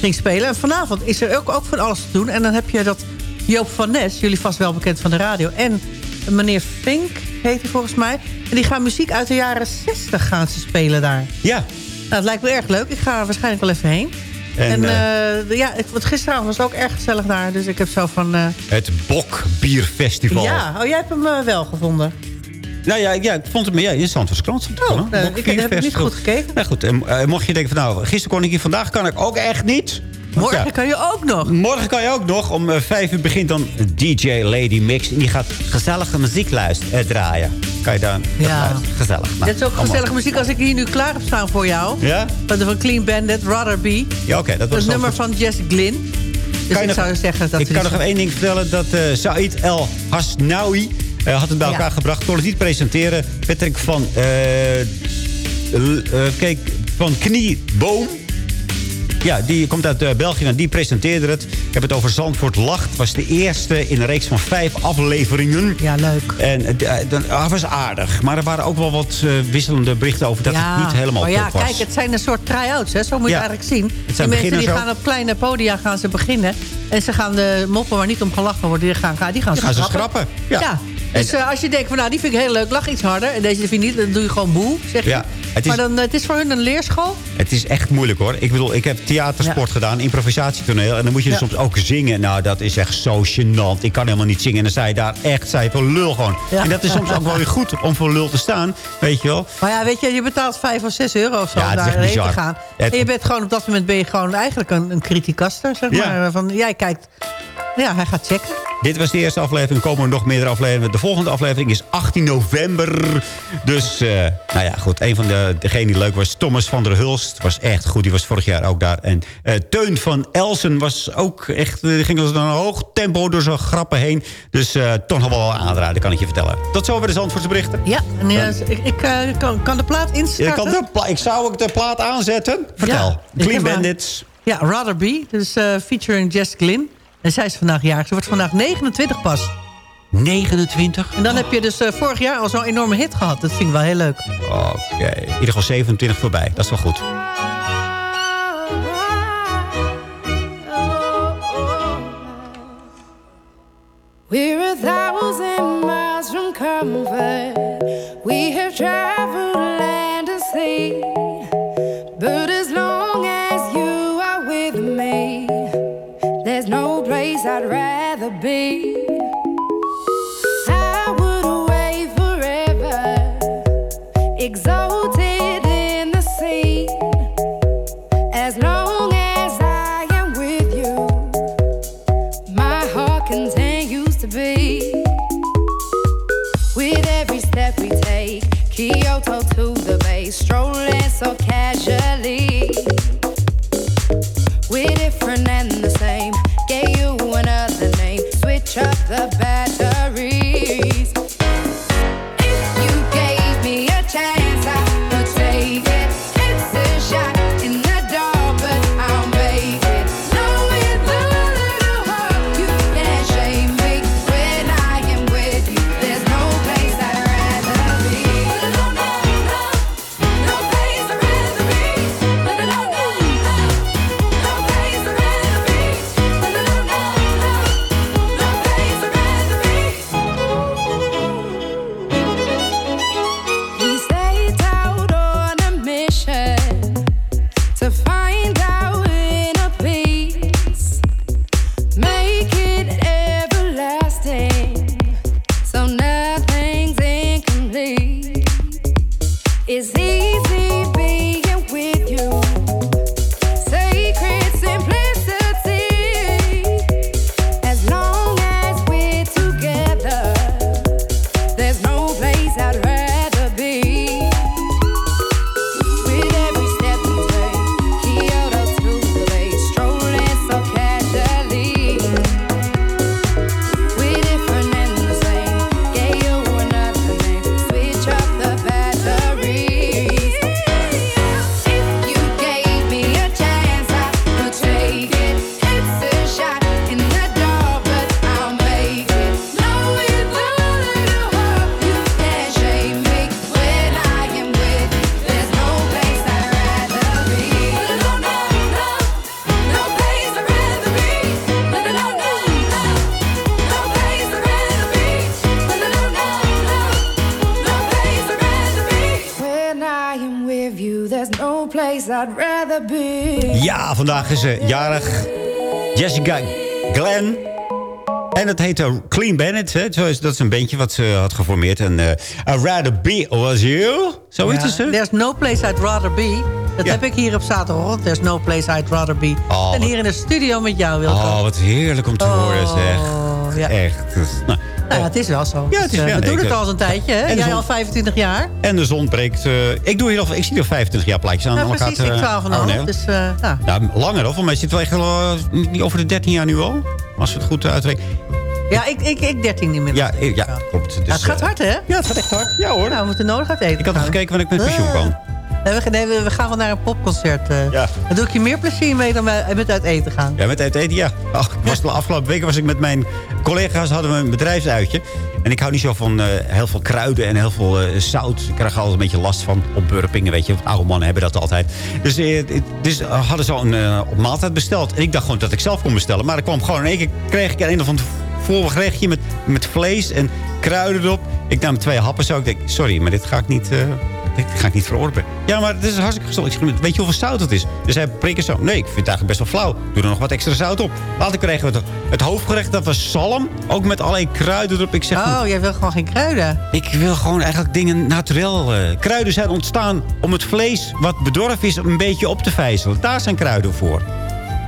ging spelen. En vanavond is er ook, ook van alles te doen. En dan heb je dat Joop van Nes, jullie vast wel bekend van de radio. En meneer Fink heet hij volgens mij. En die gaan muziek uit de jaren 60 gaan ze spelen daar. Ja. Nou, het lijkt me erg leuk. Ik ga er waarschijnlijk wel even heen. En, En, eh, eh, ja, ik, want gisteravond was het ook erg gezellig daar. Dus ik heb zo van... eh, Het Bokbierfestival. ja, oh, jij hebt hem wel gevonden. Nou ja, ja, ik vond het... maar Ja, in Zandvoortse krant stond het Oh, ik- heb niet goed gekeken. Nou goed, en, mocht je denken van nou, gisteren kon ik hier, vandaag kan ik ook echt niet. Morgen ja, kan je ook nog. Morgen kan je ook nog. Om eh, vijf uur begint dan DJ Lady Mix. En die gaat gezellige muziek luisteren, eh, draaien. Kan je daar dat Ja. Gezellig. Nou, Dit is ook gezellige muziek als ik hier nu klaar heb staan voor jou. Ja? Van de van Clean Bandit, Rather Be. Ja, oké. dat was Het dan nummer goed. van Jess Glynn. Dus Kan ik nog- zou zeggen dat Ik kan nog één ding vertellen. Dat eh Said El Hasnaoui had het bij Ja. elkaar gebracht. Kon het niet presenteren. Patrick van... eh, kijk, van Knieboom. Ja, die komt uit eh, België en die presenteerde het. Ik heb het over Zandvoort Lacht. Het was de eerste in een reeks van vijf afleveringen. Ja, leuk. En eh, d- dan ah, was aardig. Maar er waren ook wel wat eh, wisselende berichten over dat ja. het niet helemaal maar ja, top was. kijk, het zijn een soort try-outs, hè? Zo moet je Ja. eigenlijk zien. Het zijn die mensen die gaan op kleine podia gaan ze beginnen. En ze gaan de moppen waar niet om gelachen worden, die gaan, die gaan, Die ze gaan ze schrappen. schrappen. Ja. Dus eh, als je denkt van nou, die vind ik heel leuk, lach iets harder. En deze vind je niet, dan doe je gewoon boe, zeg je. Ja, het is- Maar dan, eh, het is voor hun een leerschool. Het is echt moeilijk hoor. Ik bedoel, ik heb theatersport gedaan, improvisatietoneel. En dan moet je Ja. soms ook zingen. Nou, dat is echt zo gênant. Ik kan helemaal niet zingen. En dan zei je daar echt, zei je voor lul gewoon. En dat is soms ook wel weer goed om voor lul te staan. Weet je wel. Maar ja, weet je, je betaalt 5 of 6 euro of zo Ja, om het is daar echt heen te gaan. Het- En je bent gewoon op dat moment ben je gewoon eigenlijk een, een criticaster, zeg maar. Van, jij kijkt, ja, hij gaat checken. Dit was de eerste aflevering. Er komen er nog meerdere afleveringen. De volgende aflevering is 18 november. Dus, eh, nou ja, goed. Een van de, degenen die leuk was, Thomas van der Hulst. Was echt goed. Die was vorig jaar ook daar. En eh, Teun van Elsen was ook echt... eh, Die ging als een hoog tempo door zijn grappen heen. Dus toch nog wel aanraden, kan ik je vertellen. Tot zover de Zandvoortse berichten. Ja, en, ik, ik kan, kan de plaat instarten. ik, kan de pla- ik zou ook de plaat aanzetten. Vertel. Ja, Clean Bandits. Ja, Rather Be. Dus featuring Jess Glynn. En zij is vandaag jarig. Ze wordt vandaag 29 pas. 29? En dan heb je dus eh, vorig jaar al zo'n enorme hit gehad. Dat vind ik wel heel leuk. Oké, in ieder geval 27 voorbij. Dat is wel goed. We're a thousand miles from comfort. We have traveled land and sea. Different and the same. The batteries. Ja, vandaag is ze jarig. Jessica Glenn. En het heet eh, Clean Bennett. Hè? Zo is, dat is een bandje wat ze had geformeerd. En eh I'd rather be was you. Zoiets Ja, is het. There's no place I'd rather be. Dat Ja. heb ik hier op zaterdag. There's no place I'd rather be. Oh, en wat- hier in de studio met jou, Wilco. Oh, wat heerlijk om te horen, zeg. ja. Echt. is- Nou, Nou ja, het is wel zo. Ja, het is- Dus, eh, ja, we doen het al eens een tijdje, hè? En Jij zon- al 25 jaar. en de zon breekt. eh, ik, doe hier al, ik zie er 25 jaar plaatjes aan. Ja, Dan precies, gaat, ik eh, 12,5. oh. Dus, nou. Ja, langer hoor. Voor mij zit wel echt wel, niet over de 13 jaar nu al. Als we het goed uitrekenen. Ja, ik, ik, ik 13 inmiddels. Ja, ja, klopt. Dus, Ja, het gaat hard, hè? Ja, het gaat echt hard. Ja hoor. Nou, we moeten nodig uit eten Ik had gaan. gekeken wanneer ik met pensioen kwam. Nee, we, gaan wel naar een popconcert. eh. Ja. Dan doe ik je meer plezier mee dan met uit eten gaan. Ja, met uit eten, ja. Ach, ik was de afgelopen weken was ik met mijn collega's, hadden we een bedrijfsuitje. En ik hou niet zo van eh, heel veel kruiden en heel veel eh, zout. Ik krijg altijd een beetje last van opburpingen, weet je. Oude mannen hebben dat altijd. Dus, dus hadden ze al een op maaltijd besteld. En ik dacht gewoon dat ik zelf kon bestellen. Maar er kwam gewoon in één keer, kreeg ik een of ander voorgerechtje met, met vlees en kruiden erop. Ik nam twee happen zo. Ik denk, sorry, maar dit ga ik niet... dit ga ik niet verorben. Ja, maar het is hartstikke gezond. Zeg, weet je hoeveel zout het is? Dus hij prikken zo. Nee, ik vind het eigenlijk best wel flauw. Doe er nog wat extra zout op. Later kregen we het, het hoofdgerecht, dat was zalm. Ook met allerlei kruiden erop. Ik zeg, Oh, jij wil gewoon geen kruiden. ik wil gewoon eigenlijk dingen naturel. eh. kruiden zijn ontstaan om het vlees wat bedorven is een beetje op te vijzelen. Daar zijn kruiden voor.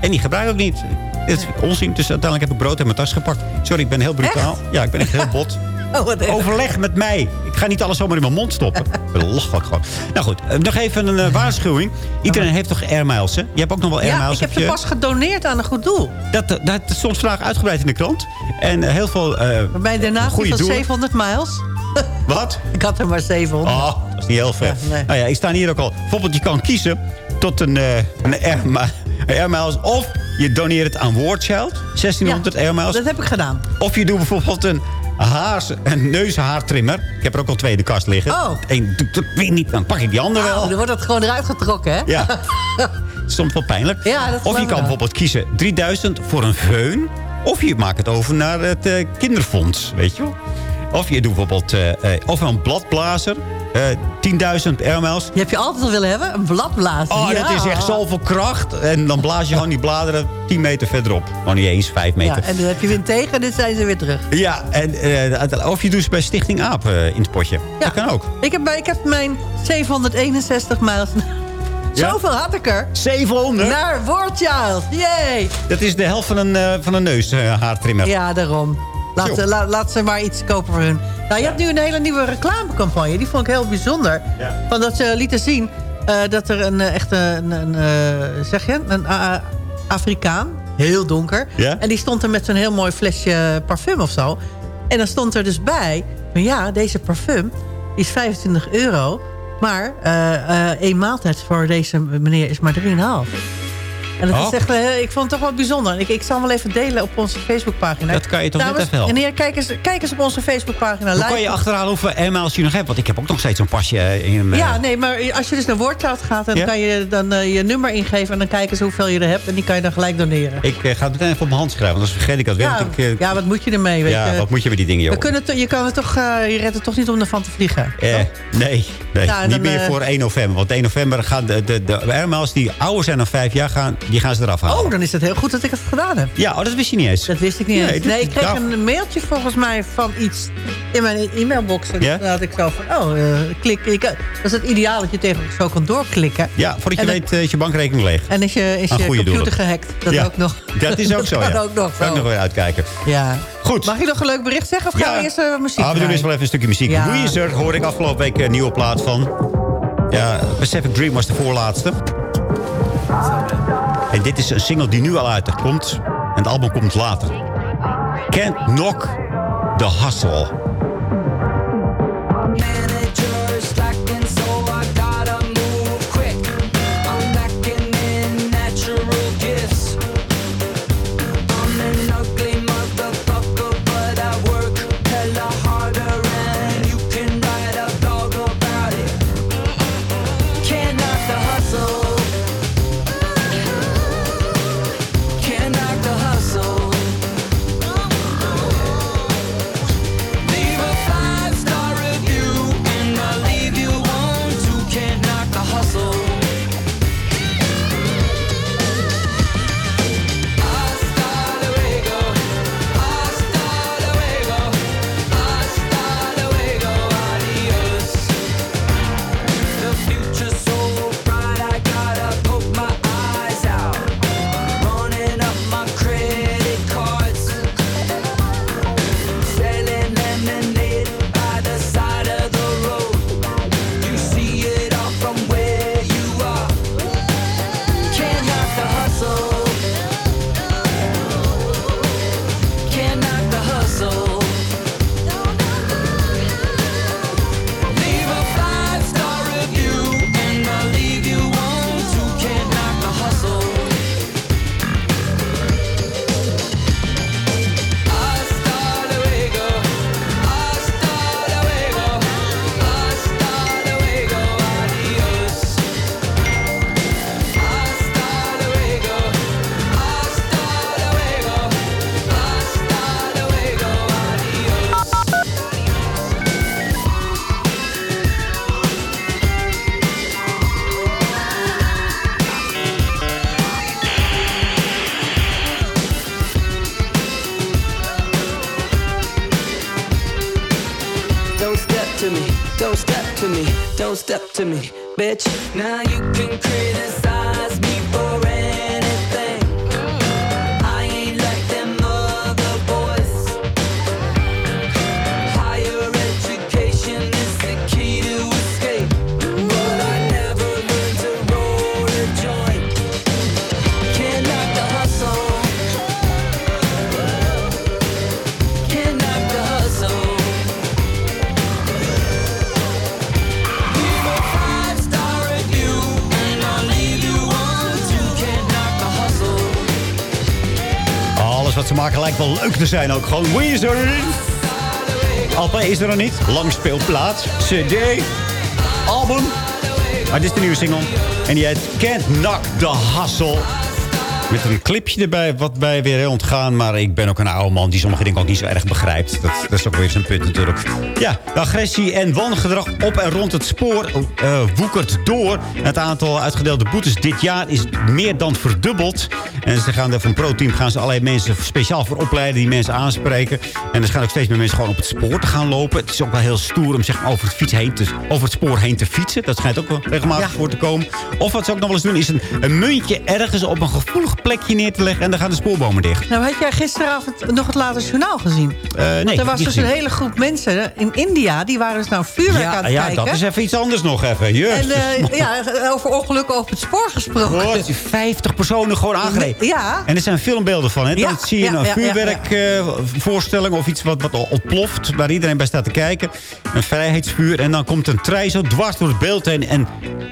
En die gebruik ik niet. Dit is onzin. Dus uiteindelijk heb ik brood in mijn tas gepakt. Sorry, ik ben heel brutaal. Ja, ik ben echt heel bot. Oh. Overleg met mij. Ik ga niet alles zomaar in mijn mond stoppen. [laughs] Belachelijk gewoon. Nou goed, eh, nog even een eh, waarschuwing. Iedereen heeft toch airmiles, hè? Je hebt ook nog wel Ja, airmiles. ik heb er je... pas gedoneerd aan een goed doel. dat, dat, dat stond vandaag uitgebreid in de krant. En eh, heel veel eh Bij de naam goede van doelen. 700 miles. [laughs] Wat? Ik had er maar 700. Oh, dat is niet heel ver. Ja, nee. Nou ja, ik sta hier ook al. Bijvoorbeeld, je kan kiezen tot een, eh een airmiles. [laughs] Of je doneert het aan War Child. 1600 airmiles. Dat heb ik gedaan. Of je doet bijvoorbeeld een, haars, een neushaartrimmer. Ik heb er ook al twee in de kast liggen. Oh. Eén doet het niet, dan pak ik die andere wel. Oh, dan wordt het gewoon eruit getrokken, hè? Ja. [laughs] Soms wel pijnlijk. Ja, dat of je kan wel. bijvoorbeeld kiezen 3000 voor een veun. Of je maakt het over naar het eh, kinderfonds, weet je wel. Of je doet bijvoorbeeld eh, of een bladblazer. Eh 10.000 airmiles. Die heb je altijd al willen hebben, een bladblazer. Oh, ja. dat is echt zoveel kracht. En dan blaas je gewoon die bladeren 10 meter verderop. Maar niet eens, 5 meter. Ja, en dan heb je wind tegen en dan zijn ze weer terug. Ja, en, eh, of je doet ze bij Stichting AAP eh, in het potje. Dat kan ook. Ik heb, ik heb mijn 761 miles... [laughs] Ja? Zoveel had ik er. 700? Naar Wordchild. Yay! Dat is de helft van een, eh, van een neushaartrimmer. Ja, daarom. Laat, la- laat ze maar iets kopen voor hun. Nou, je hebt nu een hele nieuwe reclamecampagne. Die vond ik heel bijzonder. Van dat ze lieten zien eh, dat er een eh, echte... Een, een, eh, zeg je? Een Afrikaan. Heel donker. Ja? En die stond er met zo'n heel mooi flesje parfum of zo. En dan stond er dus bij... Van ja, deze parfum is 25 euro. Maar één maaltijd voor deze meneer is maar 3,5. En dat Oh. is echt, eh, ik vond het toch wel bijzonder. Ik, ik zal hem wel even delen op onze Facebookpagina. Dat kan je toch net Dames even helpen? en kijk eens, kijk eens op onze Facebookpagina. Hoe kan je achterhalen hoeveel airmiles je nog hebt? Want ik heb ook nog steeds zo'n pasje eh, in mijn... Ja, nee, maar als je dus naar Woordcloud gaat... dan Ja? kan je dan eh, je nummer ingeven... en dan kijken ze hoeveel je er hebt... en die kan je dan gelijk doneren. Ik ga het meteen even op mijn hand schrijven, want anders vergeet ik dat weer. Ja, ik, ja, wat moet je ermee? Weet ja, wat moet je met die dingen, joh? We kunnen je, kan het toch, je redt het toch niet om ervan te vliegen? Eh, nee, nee en niet dan, meer voor 1 november. Want 1 november gaan de, de, de airmiles die ouder zijn dan 5 jaar, gaan, die gaan ze eraf halen. Oh, dan is het heel goed dat ik het gedaan heb. Ja, oh, dat wist je niet eens. Dat wist ik niet Nee, eens. Nee, ik kreeg een mailtje volgens mij van iets in mijn e-mailbox. En Ja? dan had ik zo van, oh, eh, klik. Ik, dat is het ideaal dat je tegen zo kan doorklikken. Ja, voordat je En weet eh, is je bankrekening leeg. En is je, is je computer doelen. gehackt. Dat Ja, ook nog. Dat is ook zo, [laughs] Dat ja. kan ook nog Kan ik nog weer uitkijken. Ja. Goed. Mag ik nog een leuk bericht zeggen? Of gaan we eerst uh, muziek Ah, we doen eerst wel even een stukje muziek. Ja. Weezer hoor ik afgelopen week een nieuwe plaat van. Ja, Pacific Dream was de voorlaatste. En dit is een single die nu al uitkomt. En het album komt later. Can't Knock the Hustle. Step to me, bitch. Te zijn ook. Gewoon Weezer. LP is er nog niet. Langspeelplaat. CD. Album. Maar dit is de nieuwe single. En die heet Can't Knock the Hustle. Met een clipje erbij, wat bij weer heel ontgaan. Maar ik ben ook een oude man die sommige dingen ook niet zo erg begrijpt. Dat, dat is ook weer zijn punt natuurlijk. Ja, de agressie en wangedrag op en rond het spoor eh, woekert door. Het aantal uitgedeelde boetes dit jaar is meer dan verdubbeld. En ze gaan er van pro-team gaan ze allerlei mensen speciaal voor opleiden... die mensen aanspreken. En er gaan ook steeds meer mensen gewoon op het spoor te gaan lopen. Het is ook wel heel stoer om zeg maar, over, het fiets heen te, over het spoor heen te fietsen. Dat schijnt ook wel regelmatig voor te komen. Of wat ze ook nog wel eens doen, is een, een muntje ergens op een gevoelig plekje neer te leggen... en dan gaan de spoorbomen dicht. Nou, had jij gisteravond nog het later journaal gezien? Eh, nee, Want er was dus een hele groep mensen in India... die waren dus naar vuurwerk aan Ja, het ja kijken. dat is even iets anders nog even. En eh, [laughs] ja, over ongelukken op het spoor gesproken. Wat, 50 personen gewoon aangereden. Ja. En er zijn filmbeelden van. Hè? Ja, Dan zie je ja, een ja, ja, vuurwerkvoorstelling of iets wat, wat ontploft. Waar iedereen bij staat te kijken. Een vrijheidsvuur. En dan komt een trein zo dwars door het beeld heen. En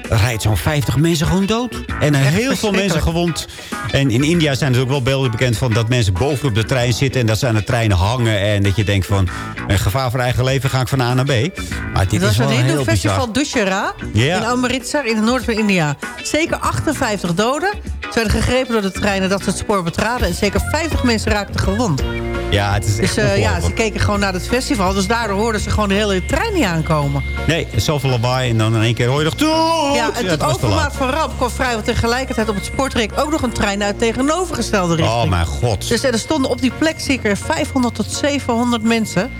rijdt zo'n 50 mensen gewoon dood. En heel veel mensen gewond. En in India zijn er ook wel beelden bekend van dat mensen bovenop de trein zitten. En dat ze aan de trein hangen. En dat je denkt van, een gevaar voor eigen leven ga ik van A naar B. Maar dit was is wel een heel festival Dussehra Ja. in Amritsar in het noorden van India. Zeker 58 doden. Ze werden gegrepen door de treinen dat ze het spoor betraden. En zeker 50 mensen raakten gewond. Ja, het is Dus eh, ja, ze keken gewoon naar het festival. Dus daardoor hoorden ze gewoon de hele trein niet aankomen. Nee, zoveel lawaai en dan in één keer hoor je nog... Ja, en het tot was te laat. overmaat van ramp kwam vrijwel tegelijkertijd op het sportrek ook nog een trein tegenovergestelde richting. Oh mijn god. Dus er stonden op die plek zeker 500 tot 700 mensen.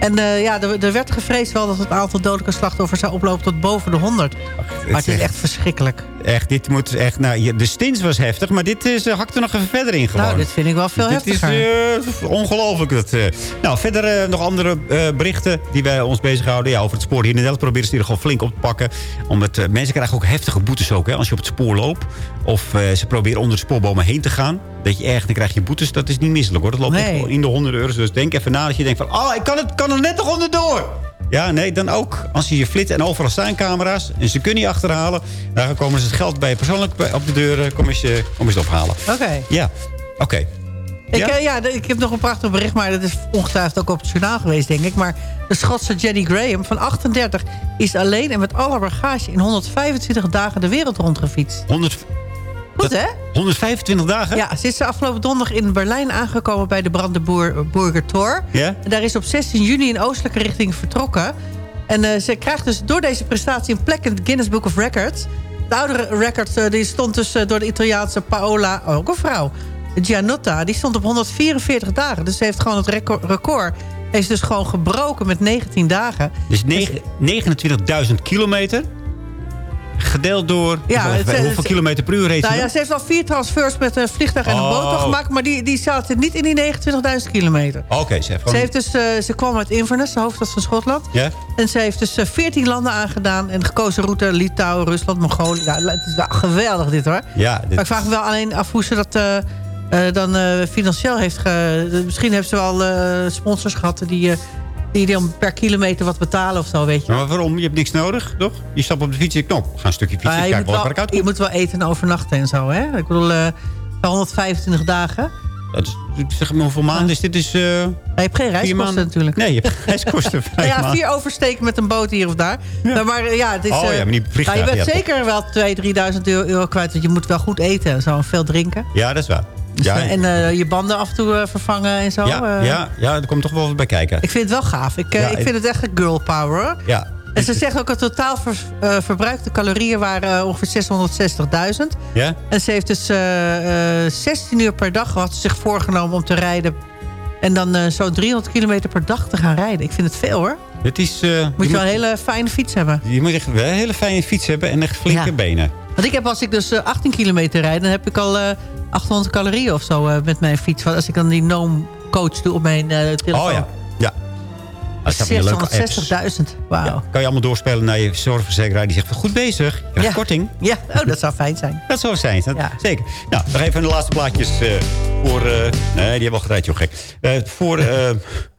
En eh, ja, er, er werd gevreesd wel dat het aantal dodelijke slachtoffers zou oplopen tot boven de 100. maar het is echt verschrikkelijk. Echt, dit moet echt... Nou, de stins was heftig, maar dit is, uh, hakt er nog even verder in gewoon. Nou, dit vind ik wel veel dit heftiger. is eh, ongelooflijk. Dat, eh. Nou, verder eh, nog andere eh, berichten die wij ons bezighouden. Ja, over het spoor hier in Nederland proberen ze hier gewoon flink op te pakken. Omdat eh, mensen krijgen ook heftige boetes ook, hè, als je op het spoor loopt. Of eh, ze proberen onder de spoorbomen heen te gaan. Dat je erg, dan krijg je boetes. Dat is niet misselijk hoor. Dat loopt Nee. in de honderden euro's. Dus denk even na dat je denkt van... Oh, ik kan, het, kan er net nog onderdoor. Ja, nee, dan ook. Als je je flit en overal staan camera's en ze kunnen je achterhalen... dan komen ze het geld bij je persoonlijk bij- op de deur eh, kom je ze, kom je ze ophalen. Oké. Ja, oké. Ik, Ja? eh, ja, ik heb nog een prachtig bericht, maar dat is ongetwijfeld ook op het journaal geweest, denk ik. Maar de Schotse Jenny Graham van 38 is alleen en met alle bagage in 125 dagen de wereld rondgefietst. 100, Goed, hè? 125 dagen? Ja, ze is afgelopen donderdag in Berlijn aangekomen bij de Brandenburger Tor. Ja? En daar is op 16 juni in oostelijke richting vertrokken. En eh, ze krijgt dus door deze prestatie een plek in het Guinness Book of Records. De oudere record eh, die stond dus eh, door de Italiaanse Paola, oh, ook een vrouw, Gianotta. Die stond op 144 dagen. Dus ze heeft gewoon het record, heeft dus gewoon gebroken met 19 dagen. Dus negen- 29.000 kilometer. Gedeeld door... Ja, hoeveel, het- kilometer per uur reed ze Nou ja, ze heeft al vier transfers met een vliegtuig en een Oh. boot gemaakt. Maar die, die zaten niet in die 29.000 kilometer. Oké, ze heeft Ze, gewoon... heeft dus, eh, ze kwam uit Inverness, de hoofdstad van Schotland. Ja? En ze heeft dus eh, 14 landen aangedaan. En gekozen route Litouwen, Rusland, Mongolië. Ja, het is wel geweldig dit hoor. Ja, dit- Maar ik vraag me wel alleen af hoe ze dat eh, eh, dan eh, financieel heeft... Ge... Misschien heeft ze wel eh, sponsors gehad die, eh, die dan per kilometer wat betalen of zo, weet je. Maar waarom? Je hebt niks nodig, toch? Je stapt op de fiets en je knop. Ga een stukje fietsen, je, kijk moet wel waar ik je moet wel eten en overnachten en zo, hè? Ik bedoel, eh 125 dagen. Dat is, zeg maar, hoeveel maanden is dit? Dus, eh je hebt geen reiskosten natuurlijk. Nee, je hebt geen reiskosten. [laughs] Nou ja, vier oversteken met een boot hier of daar. Maar, maar, eh, ja, het is, Oh ja, eh, maar niet vliegtuig, nou, je bent ja, zeker wel 2.000, 3.000 euro, euro kwijt. Want je moet wel goed eten en zo. En veel drinken. Ja, dat is waar. Dus, Ja, [laughs] en eh, je banden af en toe eh, vervangen en zo. ja, eh. ja, ja, er komt toch wel wat bij kijken. Ik vind het wel gaaf. Ik, Ja, ik vind het echt een girl power. Ja. En ze zegt ook dat totaal ver, verbruikte calorieën waren ongeveer 660.000. Ja? En ze heeft dus eh, eh, 16 uur per dag had ze zich voorgenomen om te rijden. En dan zo'n 300 kilometer per dag te gaan rijden. Ik vind het veel hoor. Het is, Moet je wel een hele fijne fiets hebben. je moet echt wel een hele fijne fiets hebben en echt flinke Ja. benen. Want ik heb als ik dus eh, 18 kilometer rijd... dan heb ik al eh 800 calorieën of zo eh, met mijn fiets. Als ik dan die Noom coach doe op mijn eh, telefoon. Oh ja, ja. Dat zijn van die leuke apps. 660.000. Wauw. Ja, kan je allemaal doorspelen naar je zorgverzekeraar. Die zegt, van, goed bezig. Je krijgt korting. Ja, oh, dat zou fijn zijn. [laughs] Dat zou zijn. Dat, Zeker. Nou, nog even de laatste plaatjes eh, voor... eh, nee, die hebben al gedraaid, joh gek. Eh, voor, eh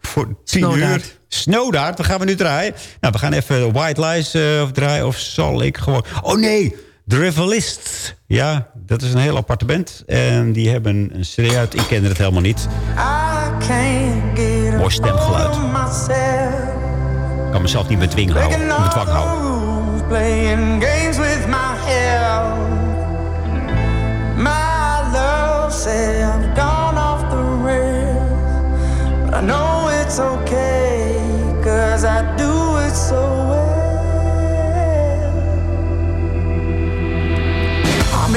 voor tien Snowdaard. uur. Snowdaard, wat gaan we nu draaien? Nou, we gaan even White Lies eh, draaien. Of zal ik gewoon... Oh nee, The. Ja, dat is een heel aparte band. En die hebben een CD uit. Ik ken het helemaal niet. Mooi stemgeluid. Ik kan mezelf niet bedwingen houden. Bedwang houden. playing games with my health. My love said I've gone off the rails, but I know it's okay, cause I do it so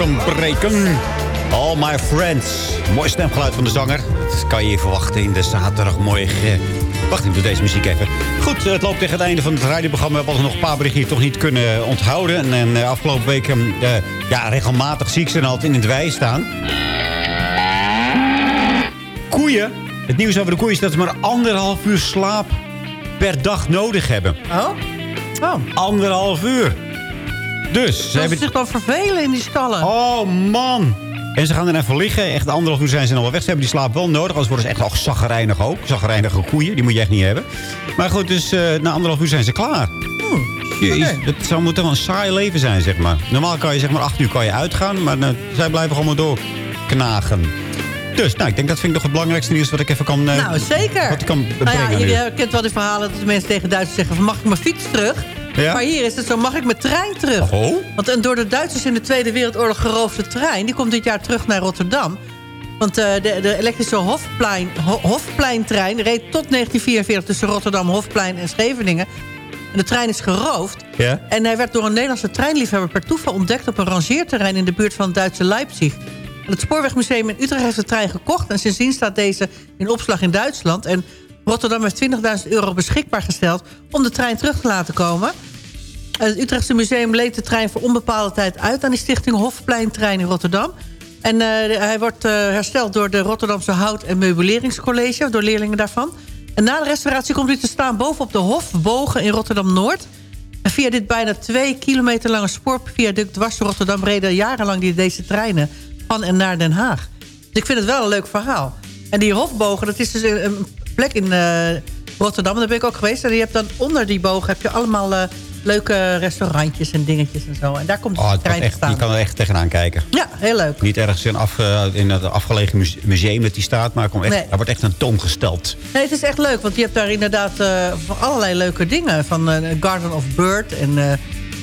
Kan, breken. All my friends. Mooi stemgeluid van de zanger. Dat kan je verwachten in de zaterdagmorgen. Wacht, ik doe deze muziek even. Goed, het loopt tegen het einde van het radioprogramma. We hebben nog een paar berichten toch niet kunnen onthouden. En, en eh, afgelopen week, eh, ja, regelmatig zie ik ze altijd in het wij staan. Koeien. Het nieuws over de koeien is dat ze maar anderhalf uur slaap per dag nodig hebben. Oh? Oh. Anderhalf uur. Dus ze hebben... zich dan vervelen in die stallen. Oh, man. En ze gaan er even liggen. Echt anderhalf uur zijn ze nog wel weg. Ze hebben die slaap wel nodig. Anders worden ze echt nog zaggerijnig ook. Zaggerijnige koeien. Die moet je echt niet hebben. Maar goed, dus eh, na anderhalf uur zijn ze klaar. Jeez, Het zou moeten wel een saai leven zijn, zeg maar. Normaal kan je zeg maar acht uur kan je uitgaan. Maar eh, zij blijven gewoon maar doorknagen. Dus, nou, ik denk dat vind ik nog het belangrijkste nieuws wat ik even kan... eh, nou, zeker. Wat ik kan Nou ja, hebben- kent wel die verhalen dat de mensen tegen Duitsers zeggen... van, mag ik mijn fiets terug? Ja. Maar hier is het zo, mag ik mijn trein terug? Oh? Want een door de Duitsers in de Tweede Wereldoorlog geroofde trein... die komt dit jaar terug naar Rotterdam. Want eh, de, de elektrische Hofplein, Ho- Hofpleintrein reed tot 1944 tussen Rotterdam, Hofplein en Scheveningen. En de trein is geroofd. Ja? En hij werd door een Nederlandse treinliefhebber per toeval ontdekt... op een rangeerterrein in de buurt van het Duitse Leipzig. En het Spoorwegmuseum in Utrecht heeft de trein gekocht... en sindsdien staat deze in opslag in Duitsland. En Rotterdam heeft 20.000 euro beschikbaar gesteld... om de trein terug te laten komen. En Het Utrechtse museum leent de trein voor onbepaalde tijd uit... aan de stichting Hofpleintrein in Rotterdam. En eh, hij wordt eh, hersteld door de Rotterdamse Hout- en Meubeleringscollege... door leerlingen daarvan. En na de restauratie komt hij te staan bovenop de Hofbogen in Rotterdam-Noord. En via dit bijna twee kilometer lange spoorviaduct dwars door Rotterdam... reden jarenlang die, deze treinen van en naar Den Haag. Dus ik vind het wel een leuk verhaal. En die Hofbogen, dat is dus een plek in eh, Rotterdam. Daar ben ik ook geweest. En je hebt dan onder die bogen heb je allemaal eh, leuke restaurantjes en dingetjes en zo. En daar komt Oh, de het trein echt, je staan. kan er echt tegenaan kijken. Ja, heel leuk. Niet ergens in, af, eh, in het afgelegen muse- museum dat die staat, maar komt echt, Nee. er wordt echt een toon gesteld. Nee, het is echt leuk, want je hebt daar inderdaad van allerlei leuke dingen. Van Garden of Bird en eh,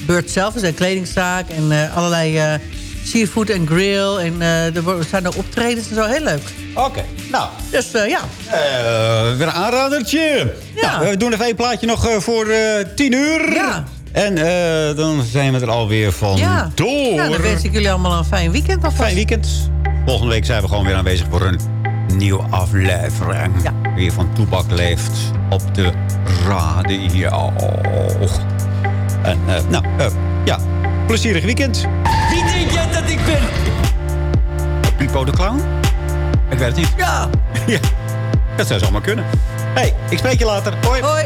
Bird zelf is een kledingzaak. En allerlei seafood en grill. En eh, er zijn er optredens en zo. Heel leuk. Oké, nou. Dus eh, ja. Eh, weer een aanradertje. Ja. Nou, we doen even één plaatje nog voor tien uur. Ja. En dan zijn we er alweer van Ja. door. ja, dan wens ik jullie allemaal een fijn weekend alvast. Fijn weekend. Volgende week zijn we gewoon weer aanwezig voor een nieuwe aflevering. Weer van Toebak Leeft op de radio. En nou, ja, plezierig weekend. Dat ik ben? Pipo de Clown? Ik weet het niet. Ja. [laughs] ja. Dat zou zomaar kunnen. hey, ik spreek je later. Hoi. Hoi.